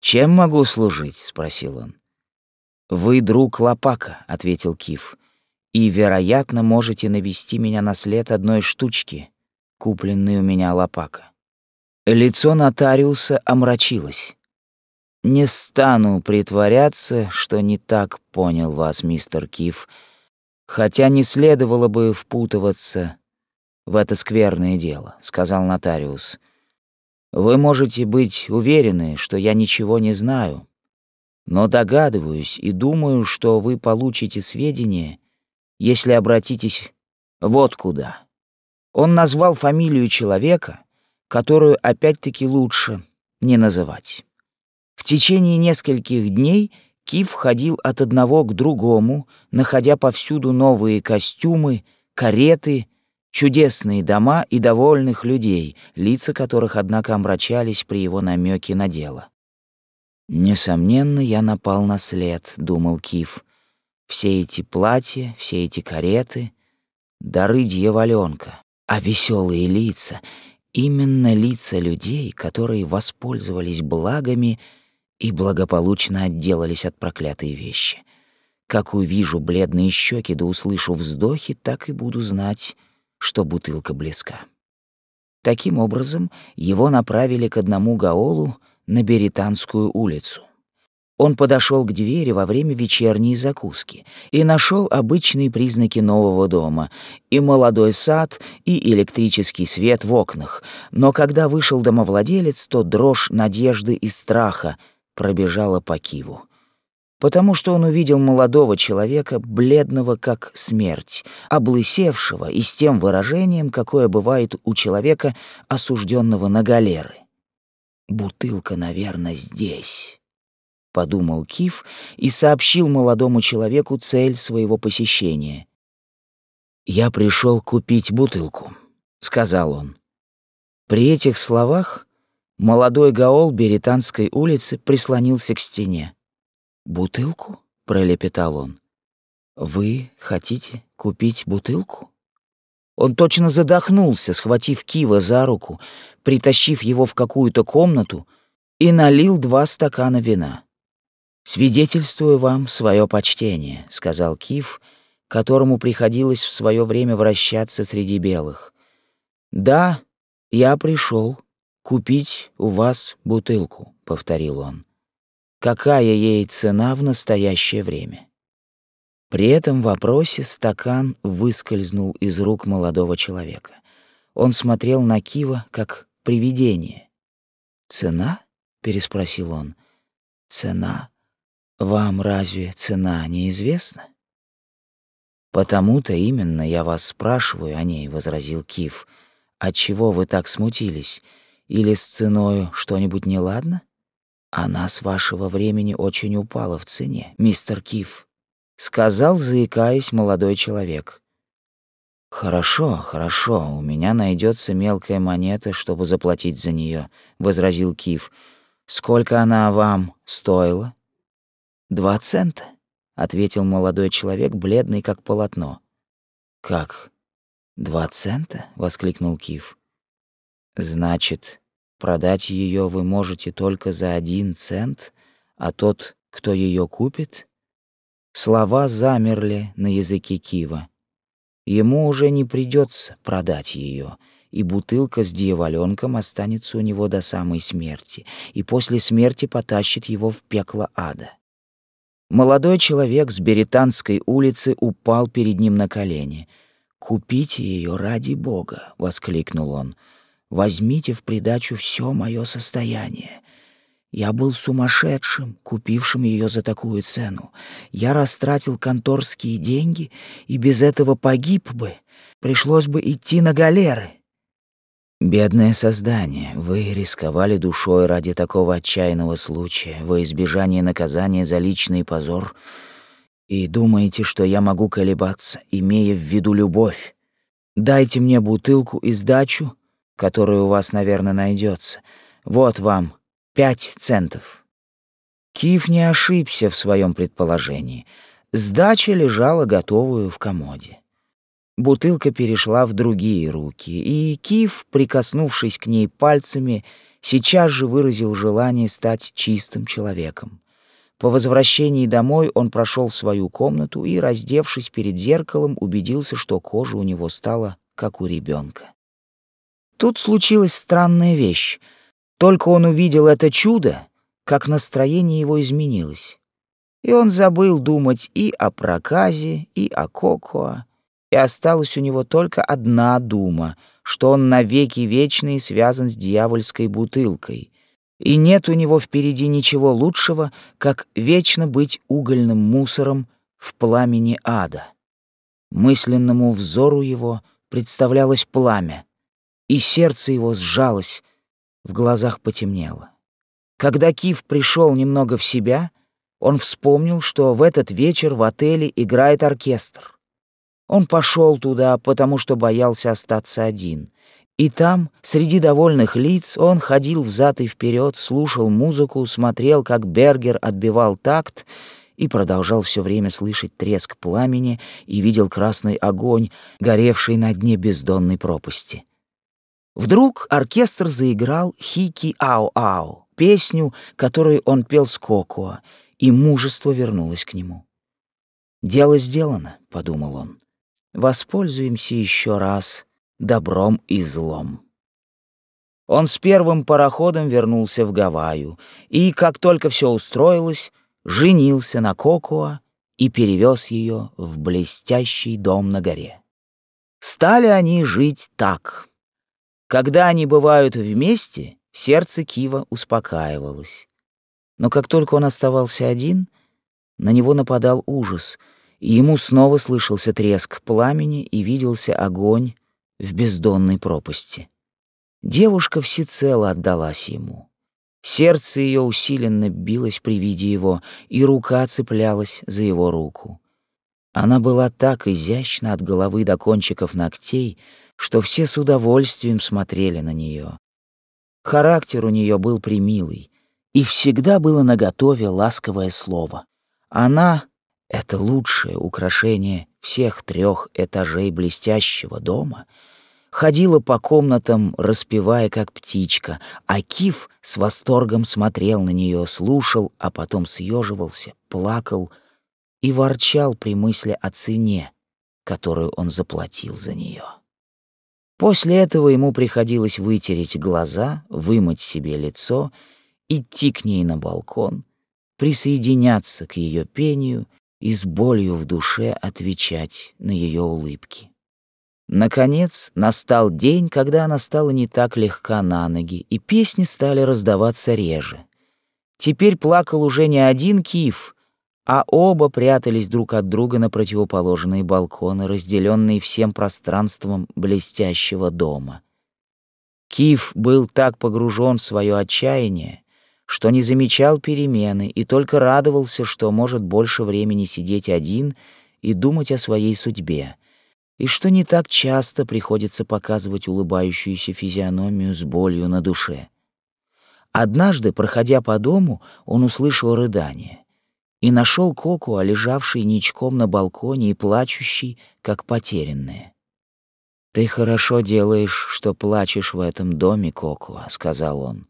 Speaker 1: «Чем могу служить?» — спросил он. «Вы друг Лопака», — ответил Кив и, вероятно, можете навести меня на след одной штучки, купленной у меня лопака. Лицо нотариуса омрачилось. Не стану притворяться, что не так понял вас, мистер Киф, хотя не следовало бы впутываться в это скверное дело, сказал нотариус. Вы можете быть уверены, что я ничего не знаю, но догадываюсь и думаю, что вы получите сведения, если обратитесь вот куда. Он назвал фамилию человека, которую опять-таки лучше не называть. В течение нескольких дней Киф ходил от одного к другому, находя повсюду новые костюмы, кареты, чудесные дома и довольных людей, лица которых, однако, омрачались при его намеке на дело. «Несомненно, я напал на след», — думал Киф. «Все эти платья, все эти кареты — дары дьяволенка, а веселые лица — именно лица людей, которые воспользовались благами и благополучно отделались от проклятой вещи. Как увижу бледные щеки да услышу вздохи, так и буду знать, что бутылка близка. Таким образом, его направили к одному гаолу на Беританскую улицу. Он подошел к двери во время вечерней закуски и нашел обычные признаки нового дома, и молодой сад, и электрический свет в окнах. Но когда вышел домовладелец, то дрожь надежды и страха пробежала по Киву потому что он увидел молодого человека, бледного как смерть, облысевшего и с тем выражением, какое бывает у человека, осужденного на галеры. «Бутылка, наверное, здесь», — подумал Киф и сообщил молодому человеку цель своего посещения. «Я пришел купить бутылку», — сказал он. При этих словах молодой гаол Беританской улицы прислонился к стене. «Бутылку?» — пролепетал он. «Вы хотите купить бутылку?» Он точно задохнулся, схватив Кива за руку, притащив его в какую-то комнату и налил два стакана вина. «Свидетельствую вам свое почтение», — сказал Кив, которому приходилось в свое время вращаться среди белых. «Да, я пришел купить у вас бутылку», — повторил он какая ей цена в настоящее время. При этом вопросе стакан выскользнул из рук молодого человека. Он смотрел на Кива как привидение. «Цена?» — переспросил он. «Цена? Вам разве цена неизвестна?» «Потому-то именно я вас спрашиваю о ней», — возразил Кив. «Отчего вы так смутились? Или с ценою что-нибудь неладно?» Она с вашего времени очень упала в цене, мистер Киф, сказал, заикаясь молодой человек. Хорошо, хорошо, у меня найдется мелкая монета, чтобы заплатить за нее, возразил Киф. Сколько она вам стоила? Два цента, ответил молодой человек, бледный как полотно. Как? Два цента? воскликнул Киф. Значит, Продать ее вы можете только за один цент, а тот, кто ее купит... Слова замерли на языке Кива. Ему уже не придется продать ее, и бутылка с дьяволенком останется у него до самой смерти, и после смерти потащит его в пекло ада. Молодой человек с Беританской улицы упал перед ним на колени. «Купите ее ради Бога!» — воскликнул он. Возьмите в придачу все мое состояние. Я был сумасшедшим, купившим ее за такую цену. Я растратил конторские деньги и без этого погиб бы. Пришлось бы идти на галеры. Бедное создание, вы рисковали душой ради такого отчаянного случая, во избежание наказания за личный позор, и думаете, что я могу колебаться, имея в виду любовь. Дайте мне бутылку и сдачу, который у вас, наверное, найдется. Вот вам пять центов». Киев не ошибся в своем предположении. Сдача лежала готовую в комоде. Бутылка перешла в другие руки, и Киев, прикоснувшись к ней пальцами, сейчас же выразил желание стать чистым человеком. По возвращении домой он прошел в свою комнату и, раздевшись перед зеркалом, убедился, что кожа у него стала как у ребенка. Тут случилась странная вещь. Только он увидел это чудо, как настроение его изменилось. И он забыл думать и о проказе, и о Кокоа, и осталась у него только одна дума, что он навеки вечный связан с дьявольской бутылкой, и нет у него впереди ничего лучшего, как вечно быть угольным мусором в пламени ада. Мысленному взору его представлялось пламя, и сердце его сжалось, в глазах потемнело. Когда Кив пришел немного в себя, Он вспомнил, что в этот вечер в отеле играет оркестр. Он пошел туда, потому что боялся остаться один. И там, среди довольных лиц, он ходил взад и вперед, слушал музыку, смотрел, как Бергер отбивал такт и продолжал все время слышать треск пламени и видел красный огонь, горевший на дне бездонной пропасти. Вдруг оркестр заиграл «Хики-ау-ау», песню, которую он пел с Кокуа, и мужество вернулось к нему. «Дело сделано», — подумал он. «Воспользуемся еще раз добром и злом». Он с первым пароходом вернулся в Гавайю, и, как только все устроилось, женился на Кокуа и перевез ее в блестящий дом на горе. Стали они жить так. Когда они бывают вместе, сердце Кива успокаивалось. Но как только он оставался один, на него нападал ужас, и ему снова слышался треск пламени и виделся огонь в бездонной пропасти. Девушка всецело отдалась ему. Сердце ее усиленно билось при виде его, и рука цеплялась за его руку. Она была так изящна от головы до кончиков ногтей, что все с удовольствием смотрели на нее. Характер у нее был примилый, и всегда было наготове ласковое слово. Она — это лучшее украшение всех трех этажей блестящего дома — ходила по комнатам, распевая как птичка, а Киф с восторгом смотрел на нее, слушал, а потом съеживался, плакал и ворчал при мысли о цене, которую он заплатил за нее. После этого ему приходилось вытереть глаза, вымыть себе лицо, идти к ней на балкон, присоединяться к ее пению и с болью в душе отвечать на ее улыбки. Наконец настал день, когда она стала не так легка на ноги, и песни стали раздаваться реже. Теперь плакал уже не один Киев, а оба прятались друг от друга на противоположные балконы, разделенные всем пространством блестящего дома. Киев был так погружен в свое отчаяние, что не замечал перемены и только радовался, что может больше времени сидеть один и думать о своей судьбе, и что не так часто приходится показывать улыбающуюся физиономию с болью на душе. Однажды, проходя по дому, он услышал рыдание и нашел Коку, лежавший ничком на балконе и плачущий, как потерянная. «Ты хорошо делаешь, что плачешь в этом доме, Кокуа», — сказал он.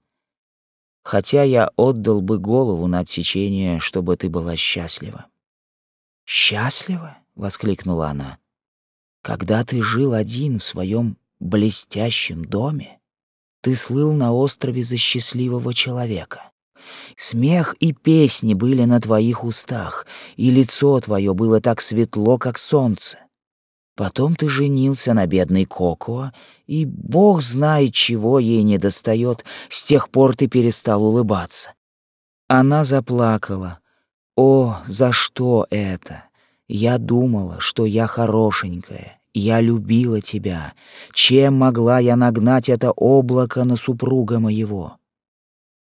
Speaker 1: «Хотя я отдал бы голову на отсечение, чтобы ты была счастлива». «Счастлива?» — воскликнула она. «Когда ты жил один в своем блестящем доме, ты слыл на острове за счастливого человека. Смех и песни были на твоих устах, и лицо твое было так светло, как солнце. Потом ты женился на бедной Кокоа, и бог знает, чего ей не достает, с тех пор ты перестал улыбаться. Она заплакала. О, за что это? Я думала, что я хорошенькая, я любила тебя. Чем могла я нагнать это облако на супруга моего?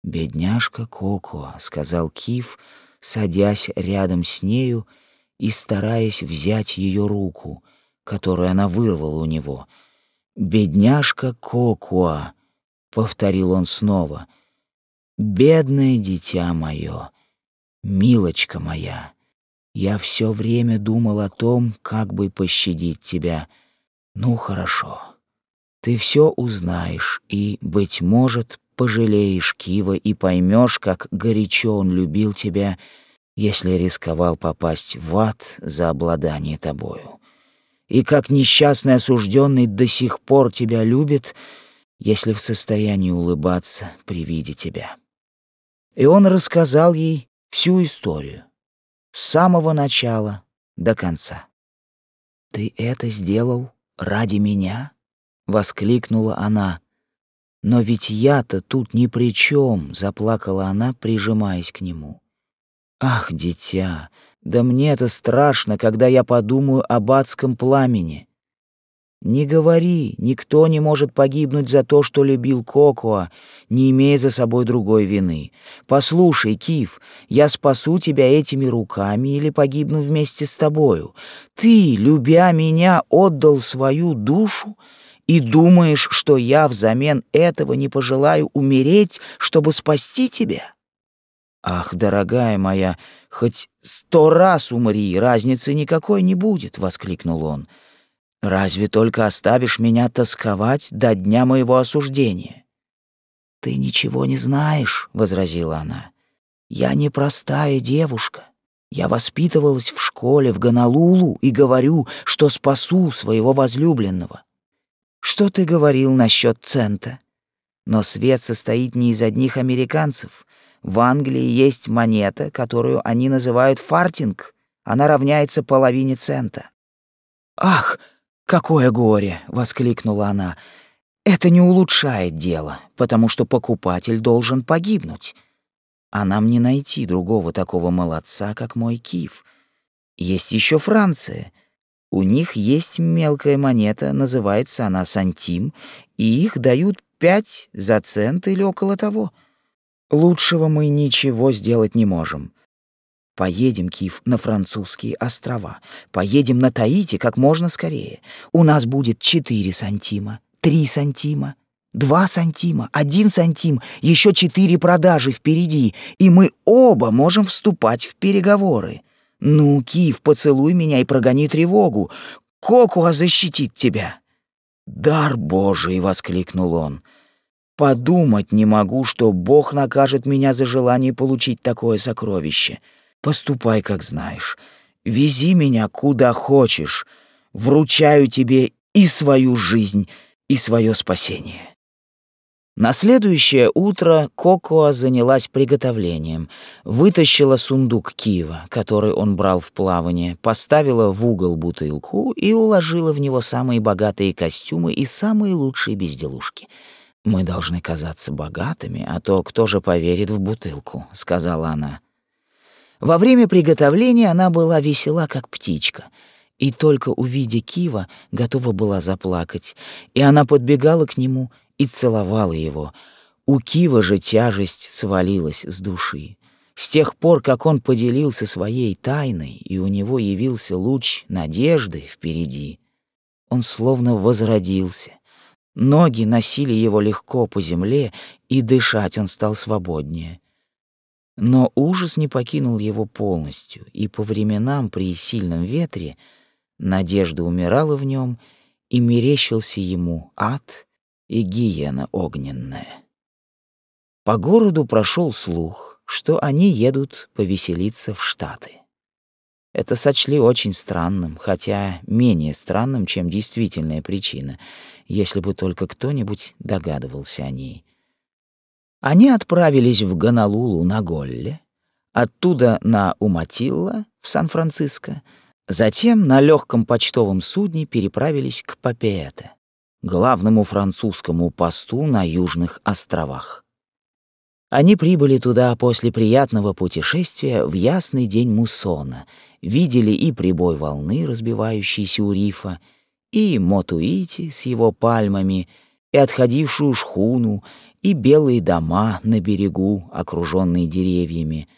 Speaker 1: «Бедняжка Коко», — сказал Киф, садясь рядом с нею и стараясь взять ее руку, которую она вырвала у него. «Бедняжка Кокуа», — повторил он снова, — «бедное дитя мое, милочка моя, я все время думал о том, как бы пощадить тебя. Ну, хорошо, ты все узнаешь и, быть может, пожалеешь Кива и поймешь, как горячо он любил тебя, если рисковал попасть в ад за обладание тобою. И как несчастный осужденный до сих пор тебя любит, если в состоянии улыбаться при виде тебя. И он рассказал ей всю историю, с самого начала до конца. «Ты это сделал ради меня?» — воскликнула она, «Но ведь я-то тут ни при чем», — заплакала она, прижимаясь к нему. «Ах, дитя, да мне это страшно, когда я подумаю об адском пламени». Не говори, никто не может погибнуть за то, что любил Кокоа, не имея за собой другой вины. Послушай, Киф, я спасу тебя этими руками или погибну вместе с тобою. Ты, любя меня, отдал свою душу и думаешь, что я взамен этого не пожелаю умереть, чтобы спасти тебя? Ах, дорогая моя, хоть сто раз умри, разницы никакой не будет, воскликнул он. Разве только оставишь меня тосковать до дня моего осуждения? Ты ничего не знаешь, возразила она. Я не простая девушка. Я воспитывалась в школе в Ганалулу и говорю, что спасу своего возлюбленного. Что ты говорил насчет цента? Но свет состоит не из одних американцев. В Англии есть монета, которую они называют фартинг. Она равняется половине цента. Ах, какое горе, воскликнула она. Это не улучшает дело, потому что покупатель должен погибнуть. А нам не найти другого такого молодца, как мой Киев. Есть еще Франция — у них есть мелкая монета, называется она сантим, и их дают пять за цент или около того. Лучшего мы ничего сделать не можем. Поедем, Киев, на французские острова. Поедем на Таити как можно скорее. У нас будет четыре сантима, три сантима, два сантима, один сантим, еще четыре продажи впереди, и мы оба можем вступать в переговоры. «Ну, Киев, поцелуй меня и прогони тревогу. Кокуа защитит тебя!» «Дар Божий!» — воскликнул он. «Подумать не могу, что Бог накажет меня за желание получить такое сокровище. Поступай, как знаешь. Вези меня куда хочешь. Вручаю тебе и свою жизнь, и свое спасение». На следующее утро Кокоа занялась приготовлением, вытащила сундук Киева, который он брал в плавание, поставила в угол бутылку и уложила в него самые богатые костюмы и самые лучшие безделушки. «Мы должны казаться богатыми, а то кто же поверит в бутылку?» — сказала она. Во время приготовления она была весела, как птичка — и только увидя Кива, готова была заплакать, и она подбегала к нему и целовала его. У Кива же тяжесть свалилась с души. С тех пор, как он поделился своей тайной, и у него явился луч надежды впереди, он словно возродился. Ноги носили его легко по земле, и дышать он стал свободнее. Но ужас не покинул его полностью, и по временам при сильном ветре надежда умирала в нем, и мерещился ему ад и гиена огненная. По городу прошел слух, что они едут повеселиться в Штаты. Это сочли очень странным, хотя менее странным, чем действительная причина, если бы только кто-нибудь догадывался о ней. Они отправились в Гонолулу на Голле, оттуда на Уматилла в Сан-Франциско, затем на легком почтовом судне переправились к Папеэте главному французскому посту на Южных островах. Они прибыли туда после приятного путешествия в ясный день муссона, видели и прибой волны, разбивающейся у рифа, и Мотуити с его пальмами, и отходившую шхуну, и белые дома на берегу, окруженные деревьями,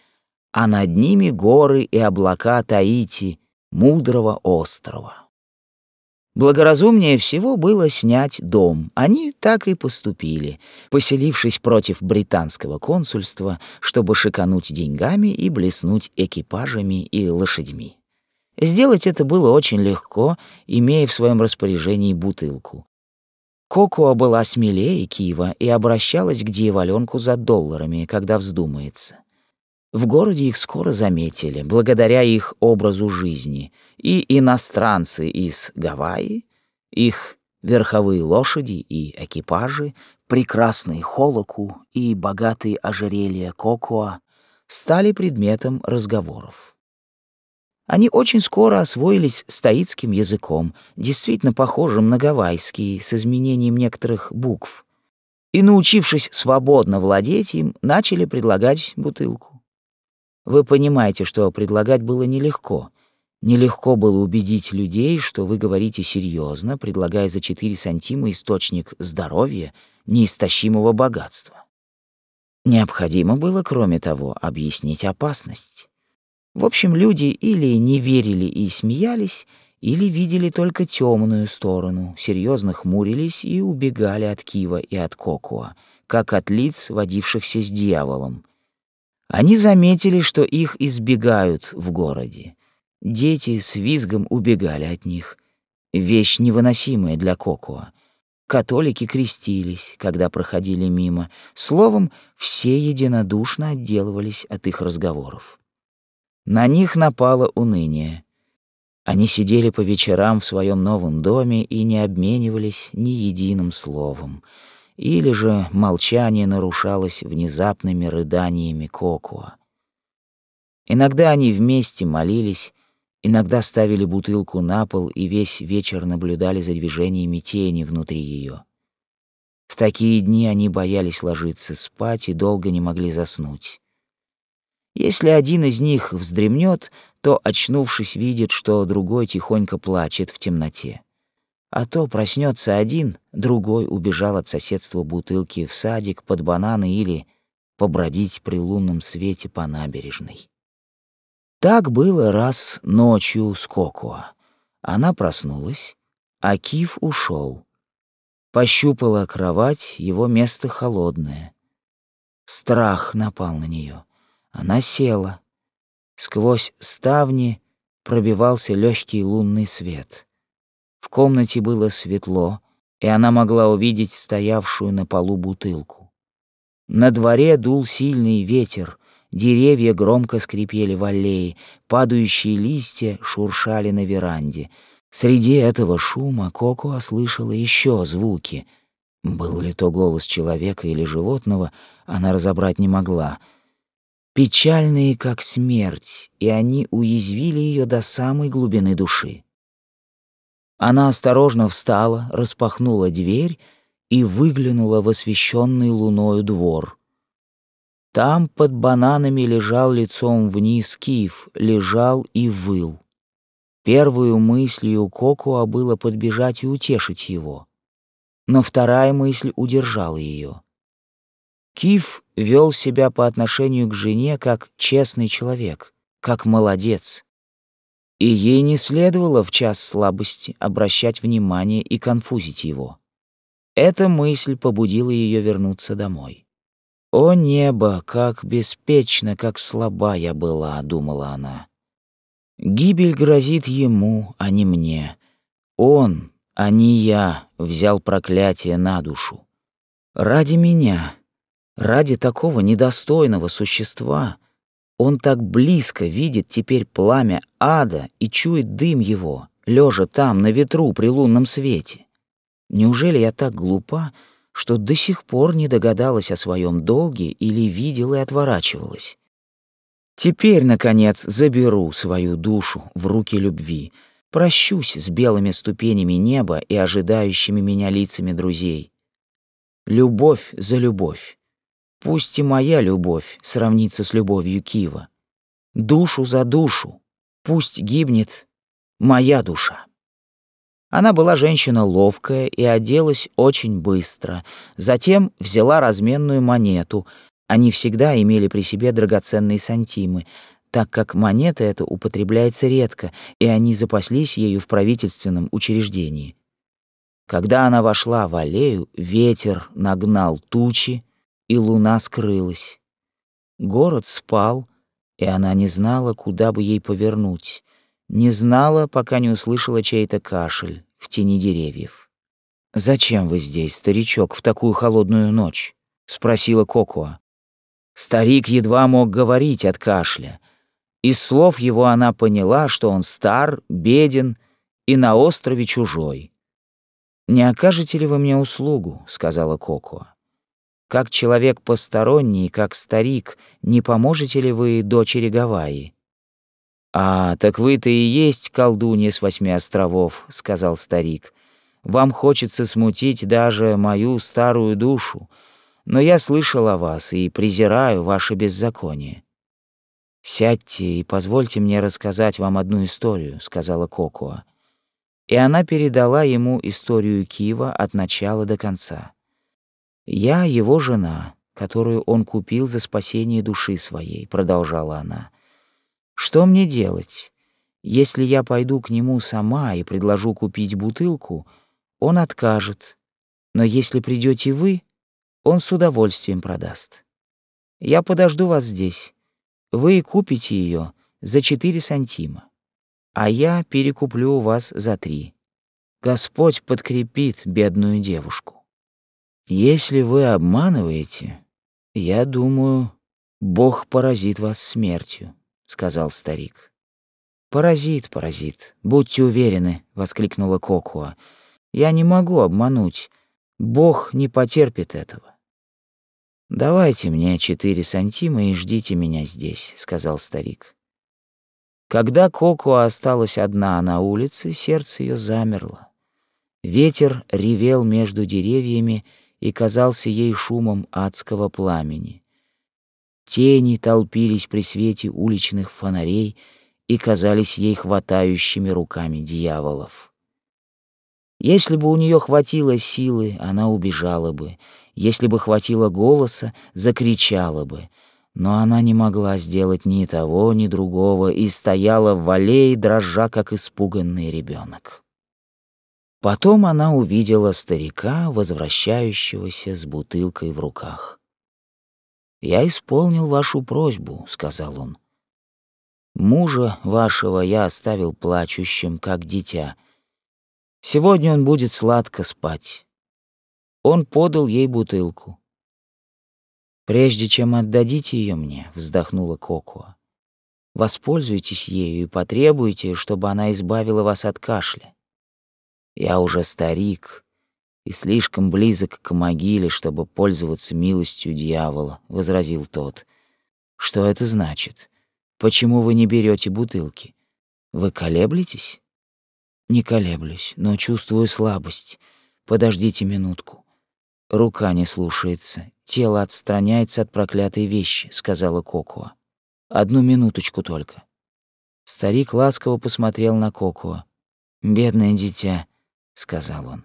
Speaker 1: а над ними горы и облака Таити, мудрого острова. Благоразумнее всего было снять дом. Они так и поступили, поселившись против британского консульства, чтобы шикануть деньгами и блеснуть экипажами и лошадьми. Сделать это было очень легко, имея в своем распоряжении бутылку. Кокоа была смелее Киева и обращалась к дьяволёнку за долларами, когда вздумается. В городе их скоро заметили, благодаря их образу жизни, и иностранцы из Гавайи, их верховые лошади и экипажи, прекрасные холоку и богатые ожерелья кокоа стали предметом разговоров. Они очень скоро освоились стоитским языком, действительно похожим на гавайский, с изменением некоторых букв, и, научившись свободно владеть им, начали предлагать бутылку. Вы понимаете, что предлагать было нелегко. Нелегко было убедить людей, что вы говорите серьезно, предлагая за 4 сантима источник здоровья, неистощимого богатства. Необходимо было, кроме того, объяснить опасность. В общем, люди или не верили и смеялись, или видели только темную сторону, серьезно хмурились и убегали от Кива и от Кокуа, как от лиц, водившихся с дьяволом. Они заметили, что их избегают в городе. Дети с визгом убегали от них. Вещь невыносимая для Кокуа. Католики крестились, когда проходили мимо. Словом, все единодушно отделывались от их разговоров. На них напало уныние. Они сидели по вечерам в своем новом доме и не обменивались ни единым словом. Или же молчание нарушалось внезапными рыданиями Кокуа. Иногда они вместе молились, иногда ставили бутылку на пол и весь вечер наблюдали за движениями тени внутри ее. В такие дни они боялись ложиться спать и долго не могли заснуть. Если один из них вздремнет, то, очнувшись, видит, что другой тихонько плачет в темноте. А то проснется один, другой убежал от соседства бутылки в садик под бананы или побродить при лунном свете по набережной. Так было раз ночью с Кокуа. Она проснулась, а Киф ушел. Пощупала кровать, его место холодное. Страх напал на нее. Она села. Сквозь ставни пробивался легкий лунный свет. В комнате было светло, и она могла увидеть стоявшую на полу бутылку. На дворе дул сильный ветер, деревья громко скрипели в аллее, падающие листья шуршали на веранде. Среди этого шума Коко слышала еще звуки. Был ли то голос человека или животного, она разобрать не могла — печальные, как смерть, и они уязвили ее до самой глубины души. Она осторожно встала, распахнула дверь и выглянула в освещенный луною двор. Там под бананами лежал лицом вниз Киев, лежал и выл. Первую мыслью Кокуа было подбежать и утешить его. Но вторая мысль удержала ее. Киф вел себя по отношению к жене как честный человек, как молодец. И ей не следовало в час слабости обращать внимание и конфузить его. Эта мысль побудила ее вернуться домой. «О небо, как беспечно, как слаба я была», — думала она. «Гибель грозит ему, а не мне. Он, а не я, взял проклятие на душу. Ради меня, Ради такого недостойного существа он так близко видит теперь пламя ада и чует дым его, лежа там на ветру при лунном свете. Неужели я так глупа, что до сих пор не догадалась о своем долге или видела и отворачивалась? Теперь, наконец, заберу свою душу в руки любви, прощусь с белыми ступенями неба и ожидающими меня лицами друзей. Любовь за любовь. Пусть и моя любовь сравнится с любовью Кива. Душу за душу. Пусть гибнет моя душа. Она была женщина ловкая и оделась очень быстро. Затем взяла разменную монету. Они всегда имели при себе драгоценные сантимы, так как монета эта употребляется редко, и они запаслись ею в правительственном учреждении. Когда она вошла в аллею, ветер нагнал тучи, и луна скрылась. Город спал, и она не знала, куда бы ей повернуть. Не знала, пока не услышала чей-то кашель в тени деревьев. «Зачем вы здесь, старичок, в такую холодную ночь?» — спросила Кокоа. Старик едва мог говорить от кашля. Из слов его она поняла, что он стар, беден и на острове чужой. «Не окажете ли вы мне услугу?» — сказала Кокоа. Как человек посторонний, как старик, не поможете ли вы дочери Гавайи?» «А, так вы-то и есть колдунья с восьми островов», — сказал старик. «Вам хочется смутить даже мою старую душу, но я слышал о вас и презираю ваше беззаконие. «Сядьте и позвольте мне рассказать вам одну историю», — сказала Кокоа. И она передала ему историю Кива от начала до конца. «Я его жена, которую он купил за спасение души своей», — продолжала она. «Что мне делать? Если я пойду к нему сама и предложу купить бутылку, он откажет. Но если придете вы, он с удовольствием продаст. Я подожду вас здесь. Вы купите ее за четыре сантима, а я перекуплю вас за три. Господь подкрепит бедную девушку. Если вы обманываете, я думаю, Бог поразит вас смертью, сказал старик. Паразит, паразит, будьте уверены, воскликнула Кокуа. Я не могу обмануть. Бог не потерпит этого. «Давайте мне четыре сантима и ждите меня здесь», — сказал старик. Когда Коко осталась одна на улице, сердце ее замерло. Ветер ревел между деревьями и казался ей шумом адского пламени. Тени толпились при свете уличных фонарей и казались ей хватающими руками дьяволов. Если бы у нее хватило силы, она убежала бы, если бы хватило голоса, закричала бы. Но она не могла сделать ни того, ни другого и стояла в вале, дрожа, как испуганный ребенок. Потом она увидела старика, возвращающегося с бутылкой в руках. «Я исполнил вашу просьбу», — сказал он. «Мужа вашего я оставил плачущим, как дитя. Сегодня он будет сладко спать. Он подал ей бутылку. «Прежде чем отдадите ее мне», — вздохнула Коко, — «воспользуйтесь ею и потребуйте, чтобы она избавила вас от кашля. Я уже старик и слишком близок к могиле, чтобы пользоваться милостью дьявола», — возразил тот. «Что это значит? Почему вы не берете бутылки? Вы колеблетесь?» «Не колеблюсь, но чувствую слабость. Подождите минутку». Рука не слушается, тело отстраняется от проклятой вещи, сказала Кокуа. Одну минуточку только. Старик ласково посмотрел на Кокуа. Бедное дитя, сказал он.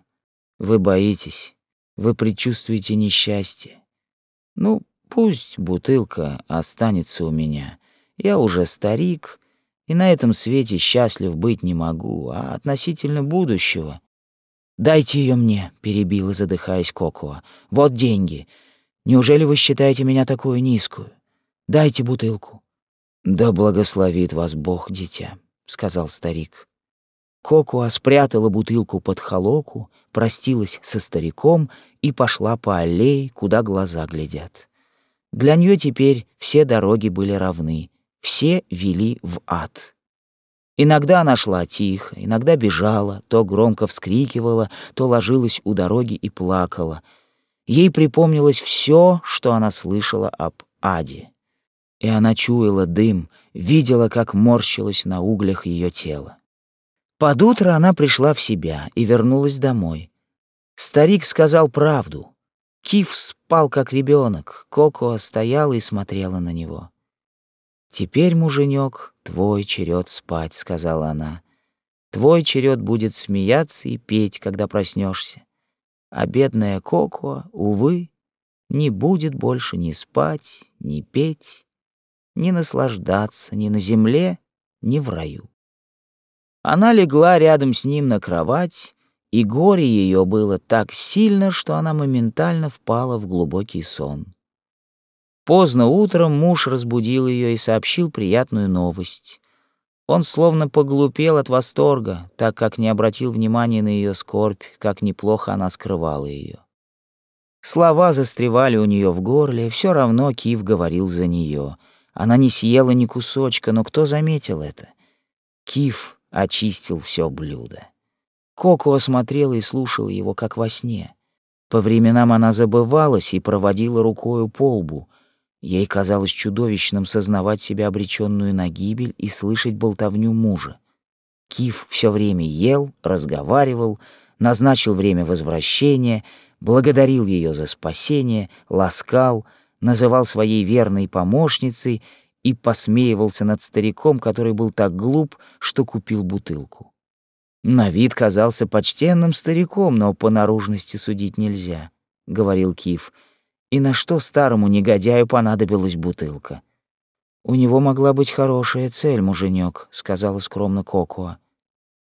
Speaker 1: Вы боитесь, вы предчувствуете несчастье. Ну, пусть бутылка останется у меня. Я уже старик, и на этом свете счастлив быть не могу, а относительно будущего «Дайте ее мне», — перебила, задыхаясь Кокоа. «Вот деньги. Неужели вы считаете меня такую низкую? Дайте бутылку». «Да благословит вас Бог, дитя», — сказал старик. Кокоа спрятала бутылку под холоку, простилась со стариком и пошла по аллее, куда глаза глядят. Для нее теперь все дороги были равны, все вели в ад. Иногда она шла тихо, иногда бежала, то громко вскрикивала, то ложилась у дороги и плакала. Ей припомнилось все, что она слышала об аде. И она чуяла дым, видела, как морщилось на углях ее тело. Под утро она пришла в себя и вернулась домой. Старик сказал правду. Киф спал, как ребенок, Коко стояла и смотрела на него. «Теперь, муженек, твой черед спать», — сказала она. «Твой черед будет смеяться и петь, когда проснешься. А бедная Кокуа, увы, не будет больше ни спать, ни петь, ни наслаждаться ни на земле, ни в раю». Она легла рядом с ним на кровать, и горе ее было так сильно, что она моментально впала в глубокий сон. Поздно утром муж разбудил ее и сообщил приятную новость. Он словно поглупел от восторга, так как не обратил внимания на ее скорбь, как неплохо она скрывала ее. Слова застревали у нее в горле, все равно Кив говорил за нее. Она не съела ни кусочка, но кто заметил это? Кив очистил все блюдо. Коко осмотрела и слушала его, как во сне. По временам она забывалась и проводила рукою по лбу, Ей казалось чудовищным сознавать себя обреченную на гибель и слышать болтовню мужа. Киф все время ел, разговаривал, назначил время возвращения, благодарил ее за спасение, ласкал, называл своей верной помощницей и посмеивался над стариком, который был так глуп, что купил бутылку. На вид казался почтенным стариком, но по наружности судить нельзя, говорил Киф. И на что старому негодяю понадобилась бутылка? У него могла быть хорошая цель, муженек, сказала скромно Кокоа.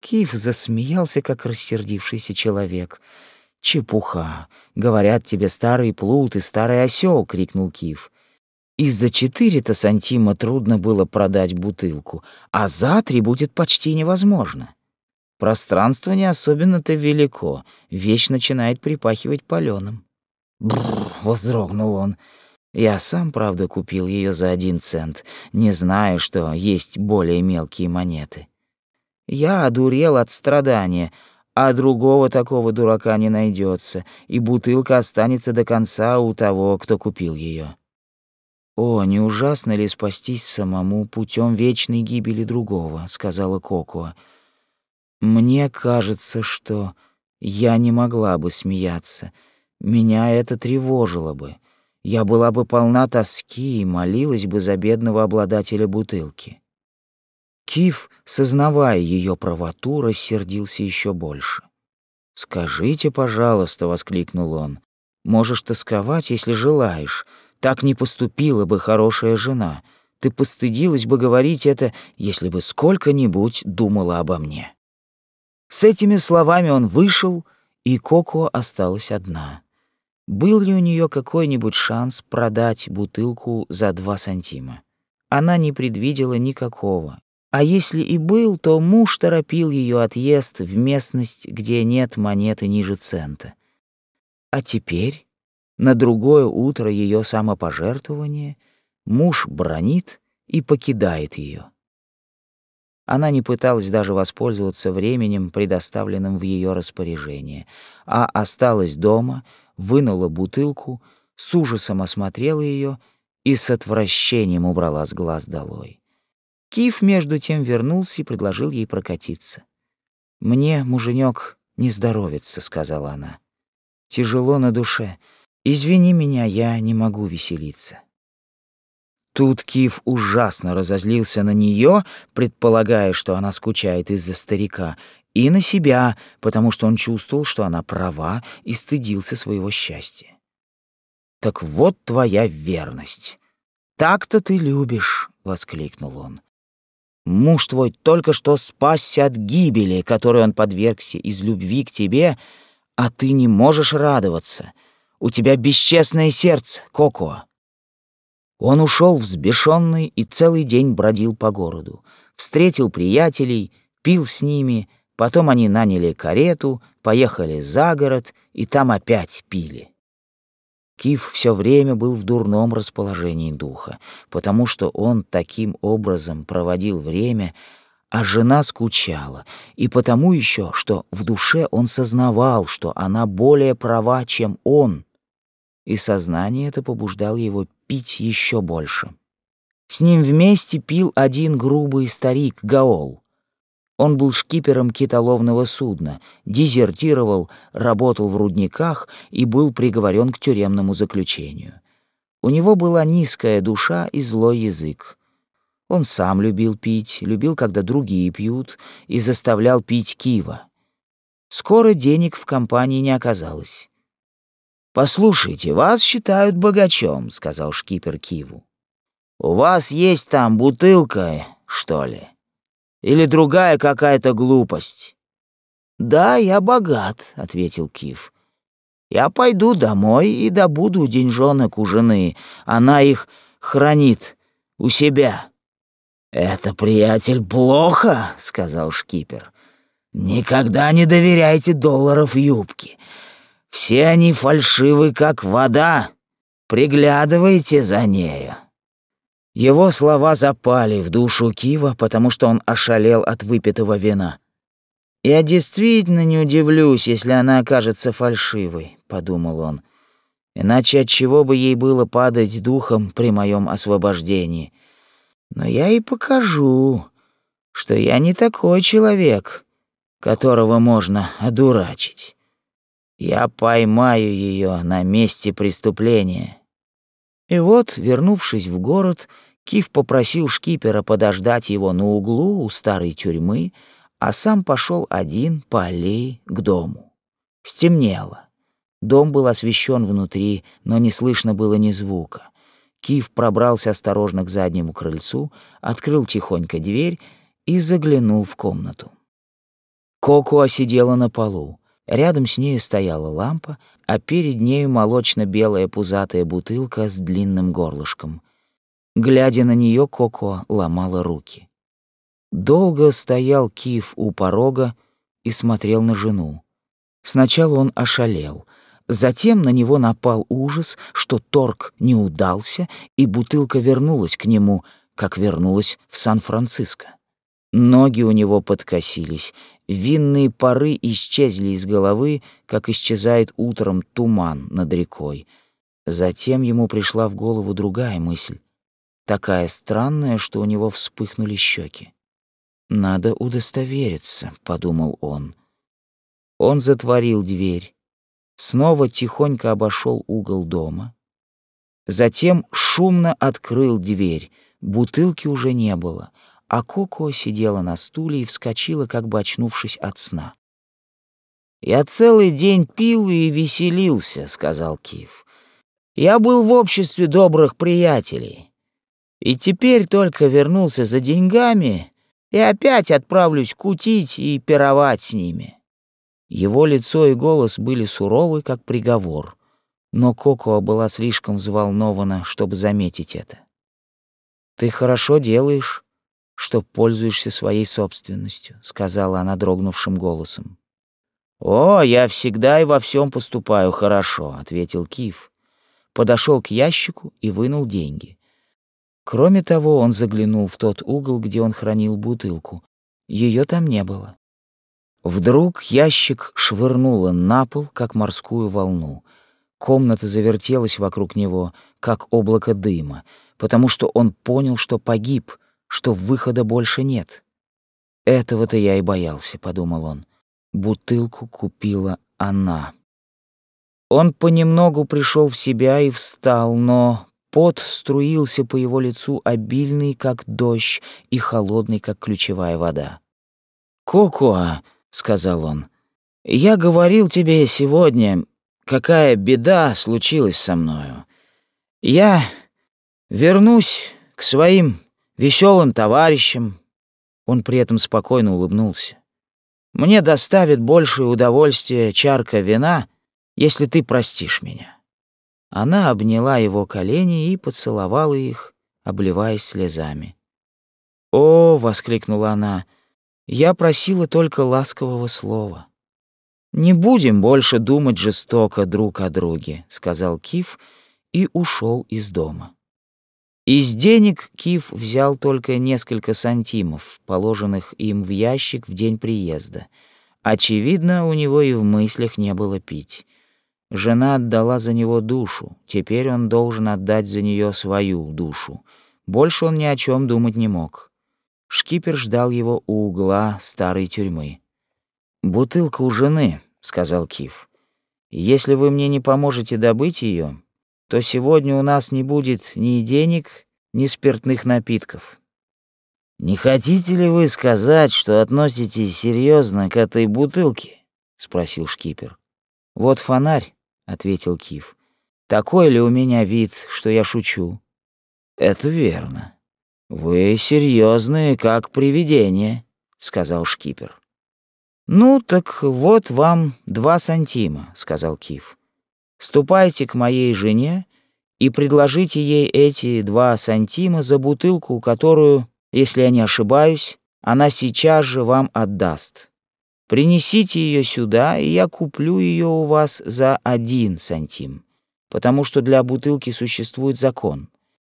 Speaker 1: Киф засмеялся, как рассердившийся человек. Чепуха. Говорят тебе старый плут и старый осел, крикнул Киф. Из-за четыре-то сантима трудно было продать бутылку, а за три будет почти невозможно. Пространство не особенно-то велико, вещь начинает припахивать палёным. Бррр, вздрогнул он. Я сам, правда, купил ее за один цент, не зная, что есть более мелкие монеты. Я одурел от страдания, а другого такого дурака не найдется, и бутылка останется до конца у того, кто купил ее. О, не ужасно ли спастись самому путем вечной гибели другого, сказала Кокоа. Мне кажется, что я не могла бы смеяться. Меня это тревожило бы. Я была бы полна тоски и молилась бы за бедного обладателя бутылки. Киф, сознавая ее правоту, рассердился еще больше. «Скажите, пожалуйста», — воскликнул он, — «можешь тосковать, если желаешь. Так не поступила бы хорошая жена. Ты постыдилась бы говорить это, если бы сколько-нибудь думала обо мне». С этими словами он вышел, и Коко осталась одна. Был ли у нее какой-нибудь шанс продать бутылку за два сантима? Она не предвидела никакого, а если и был, то муж торопил ее отъезд в местность, где нет монеты ниже цента. А теперь, на другое утро ее самопожертвования, муж бронит и покидает ее. Она не пыталась даже воспользоваться временем, предоставленным в ее распоряжение, а осталась дома, вынула бутылку, с ужасом осмотрела ее и с отвращением убрала с глаз долой. Киф между тем вернулся и предложил ей прокатиться. «Мне, муженек, не здоровится», — сказала она. «Тяжело на душе. Извини меня, я не могу веселиться». Тут Киф ужасно разозлился на нее, предполагая, что она скучает из-за старика, и на себя, потому что он чувствовал, что она права и стыдился своего счастья. «Так вот твоя верность. Так-то ты любишь», — воскликнул он. Муж твой только что спасся от гибели, которой он подвергся из любви к тебе, а ты не можешь радоваться. У тебя бесчестное сердце, Коко. Он ушел взбешенный и целый день бродил по городу. Встретил приятелей, пил с ними, потом они наняли карету, поехали за город и там опять пили. Киф все время был в дурном расположении духа, потому что он таким образом проводил время, а жена скучала, и потому еще, что в душе он сознавал, что она более права, чем он, и сознание это побуждало его пить еще больше. С ним вместе пил один грубый старик Гаол. Он был шкипером китоловного судна, дезертировал, работал в рудниках и был приговорен к тюремному заключению. У него была низкая душа и злой язык. Он сам любил пить, любил, когда другие пьют, и заставлял пить кива. Скоро денег в компании не оказалось. «Послушайте, вас считают богачом», — сказал шкипер Киву. «У вас есть там бутылка, что ли?» Или другая какая-то глупость?» «Да, я богат», — ответил Киф. «Я пойду домой и добуду деньжонок у жены. Она их хранит у себя». «Это, приятель, плохо», — сказал шкипер. «Никогда не доверяйте долларов юбки. Все они фальшивы, как вода. Приглядывайте за нею». Его слова запали в душу Кива, потому что он ошалел от выпитого вина. «Я действительно не удивлюсь, если она окажется фальшивой», — подумал он. «Иначе от чего бы ей было падать духом при моем освобождении? Но я и покажу, что я не такой человек, которого можно одурачить. Я поймаю ее на месте преступления». И вот, вернувшись в город, Киф попросил шкипера подождать его на углу у старой тюрьмы, а сам пошел один по аллее к дому. Стемнело. Дом был освещен внутри, но не слышно было ни звука. Киф пробрался осторожно к заднему крыльцу, открыл тихонько дверь и заглянул в комнату. Коко сидела на полу. Рядом с нею стояла лампа, а перед нею молочно-белая пузатая бутылка с длинным горлышком. Глядя на нее, Коко ломала руки. Долго стоял Киф у порога и смотрел на жену. Сначала он ошалел, затем на него напал ужас, что торг не удался, и бутылка вернулась к нему, как вернулась в Сан-Франциско. Ноги у него подкосились, винные пары исчезли из головы, как исчезает утром туман над рекой. Затем ему пришла в голову другая мысль, такая странная, что у него вспыхнули щеки. «Надо удостовериться», — подумал он. Он затворил дверь, снова тихонько обошел угол дома. Затем шумно открыл дверь, бутылки уже не было — а Коко сидела на стуле и вскочила, как бы очнувшись от сна. «Я целый день пил и веселился», — сказал Кив. «Я был в обществе добрых приятелей. И теперь только вернулся за деньгами и опять отправлюсь кутить и пировать с ними». Его лицо и голос были суровы, как приговор, но Коко была слишком взволнована, чтобы заметить это. «Ты хорошо делаешь», что пользуешься своей собственностью», — сказала она дрогнувшим голосом. «О, я всегда и во всем поступаю хорошо», — ответил Киф. Подошел к ящику и вынул деньги. Кроме того, он заглянул в тот угол, где он хранил бутылку. Ее там не было. Вдруг ящик швырнуло на пол, как морскую волну. Комната завертелась вокруг него, как облако дыма, потому что он понял, что погиб — что выхода больше нет. Этого-то я и боялся, подумал он. Бутылку купила она. Он понемногу пришел в себя и встал, но пот струился по его лицу обильный, как дождь, и холодный, как ключевая вода. «Кокуа», — сказал он, — «я говорил тебе сегодня, какая беда случилась со мною. Я вернусь к своим веселым товарищем. Он при этом спокойно улыбнулся. Мне доставит большее удовольствие чарка вина, если ты простишь меня. Она обняла его колени и поцеловала их, обливаясь слезами. «О!» — воскликнула она. «Я просила только ласкового слова». «Не будем больше думать жестоко друг о друге», — сказал Киф и ушел из дома. Из денег Киф взял только несколько сантимов, положенных им в ящик в день приезда. Очевидно, у него и в мыслях не было пить. Жена отдала за него душу, теперь он должен отдать за нее свою душу. Больше он ни о чем думать не мог. Шкипер ждал его у угла старой тюрьмы. «Бутылка у жены», — сказал Киф. «Если вы мне не поможете добыть ее, то сегодня у нас не будет ни денег, ни спиртных напитков. Не хотите ли вы сказать, что относитесь серьезно к этой бутылке? спросил шкипер. Вот фонарь, ответил Киф. Такой ли у меня вид, что я шучу? Это верно. Вы серьезные, как привидение, сказал шкипер. Ну так вот вам два сантима, сказал Киф. Ступайте к моей жене и предложите ей эти два сантима за бутылку, которую, если я не ошибаюсь, она сейчас же вам отдаст. Принесите ее сюда, и я куплю ее у вас за один сантим, потому что для бутылки существует закон.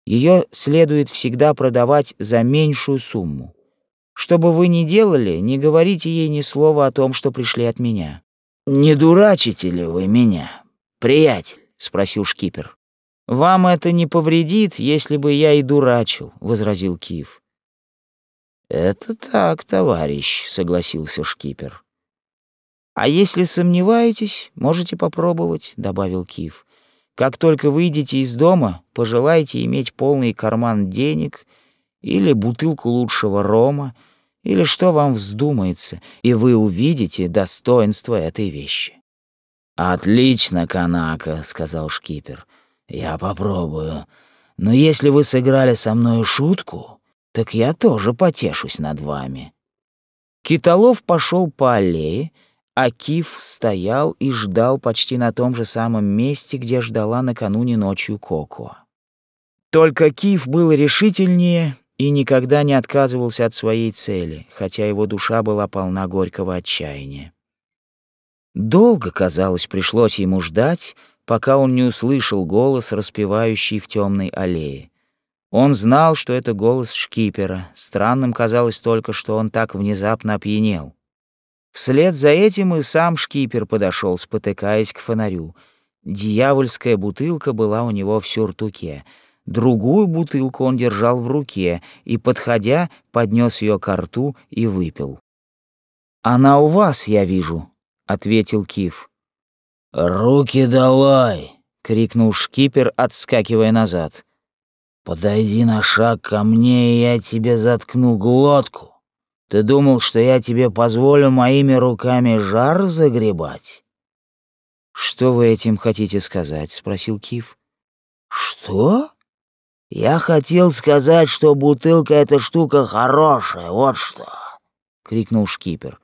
Speaker 1: Ее следует всегда продавать за меньшую сумму. Что бы вы ни делали, не говорите ей ни слова о том, что пришли от меня. «Не дурачите ли вы меня?» «Приятель», — спросил шкипер. «Вам это не повредит, если бы я и дурачил», — возразил Киев. «Это так, товарищ», — согласился шкипер. «А если сомневаетесь, можете попробовать», — добавил Киев. Как только выйдете из дома, пожелайте иметь полный карман денег или бутылку лучшего рома, или что вам вздумается, и вы увидите достоинство этой вещи. «Отлично, Канака», — сказал шкипер. «Я попробую. Но если вы сыграли со мной шутку, так я тоже потешусь над вами». Китолов пошел по аллее, а Киф стоял и ждал почти на том же самом месте, где ждала накануне ночью Коко. Только Киф был решительнее и никогда не отказывался от своей цели, хотя его душа была полна горького отчаяния. Долго, казалось, пришлось ему ждать, пока он не услышал голос, распевающий в темной аллее. Он знал, что это голос шкипера. Странным казалось только, что он так внезапно опьянел. Вслед за этим и сам шкипер подошел, спотыкаясь к фонарю. Дьявольская бутылка была у него в сюртуке — Другую бутылку он держал в руке и, подходя, поднес ее к рту и выпил. «Она у вас, я вижу», — ответил Киф. «Руки долой!» — крикнул шкипер, отскакивая назад. «Подойди на шаг ко мне, и я тебе заткну глотку. Ты думал, что я тебе позволю моими руками жар загребать?» «Что вы этим хотите сказать?» — спросил Киф. «Что?» «Я хотел сказать, что бутылка — эта штука хорошая, вот что!» — крикнул шкипер.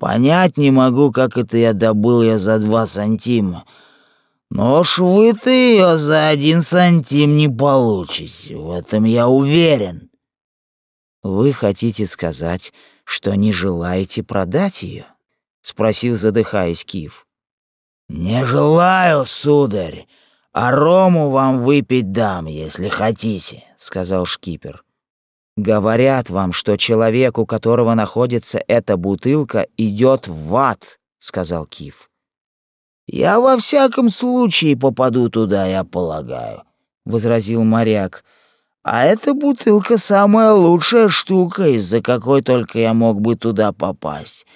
Speaker 1: «Понять не могу, как это я добыл ее за два сантима. Но уж вы-то ее за один сантим не получите, в этом я уверен». «Вы хотите сказать, что не желаете продать ее?» — спросил, задыхаясь Киев. «Не желаю, сударь, а рому вам выпить дам, если хотите», — сказал шкипер. «Говорят вам, что человек, у которого находится эта бутылка, идет в ад», — сказал Киф. «Я во всяком случае попаду туда, я полагаю», — возразил моряк. «А эта бутылка самая лучшая штука, из-за какой только я мог бы туда попасть».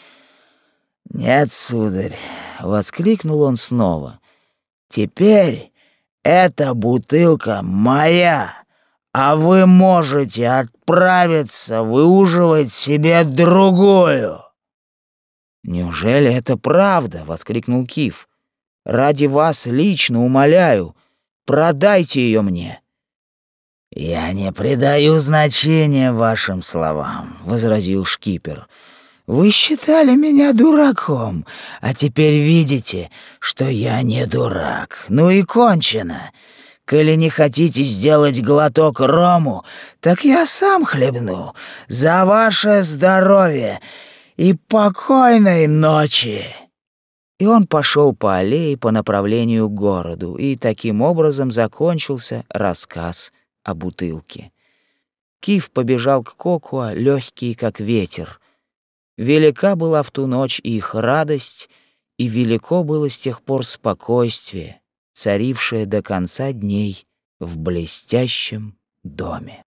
Speaker 1: «Нет, сударь», — воскликнул он снова. «Теперь эта бутылка моя, а вы можете отправиться выуживать себе другую. Неужели это правда? воскликнул Киф. Ради вас лично умоляю, продайте ее мне. Я не придаю значения вашим словам, возразил шкипер. Вы считали меня дураком, а теперь видите, что я не дурак. Ну и кончено. Коли не хотите сделать глоток рому, так я сам хлебну. За ваше здоровье и покойной ночи!» И он пошел по аллее по направлению к городу, и таким образом закончился рассказ о бутылке. Киф побежал к Кокуа, легкий как ветер, Велика была в ту ночь их радость, и велико было с тех пор спокойствие, царившее до конца дней в блестящем доме.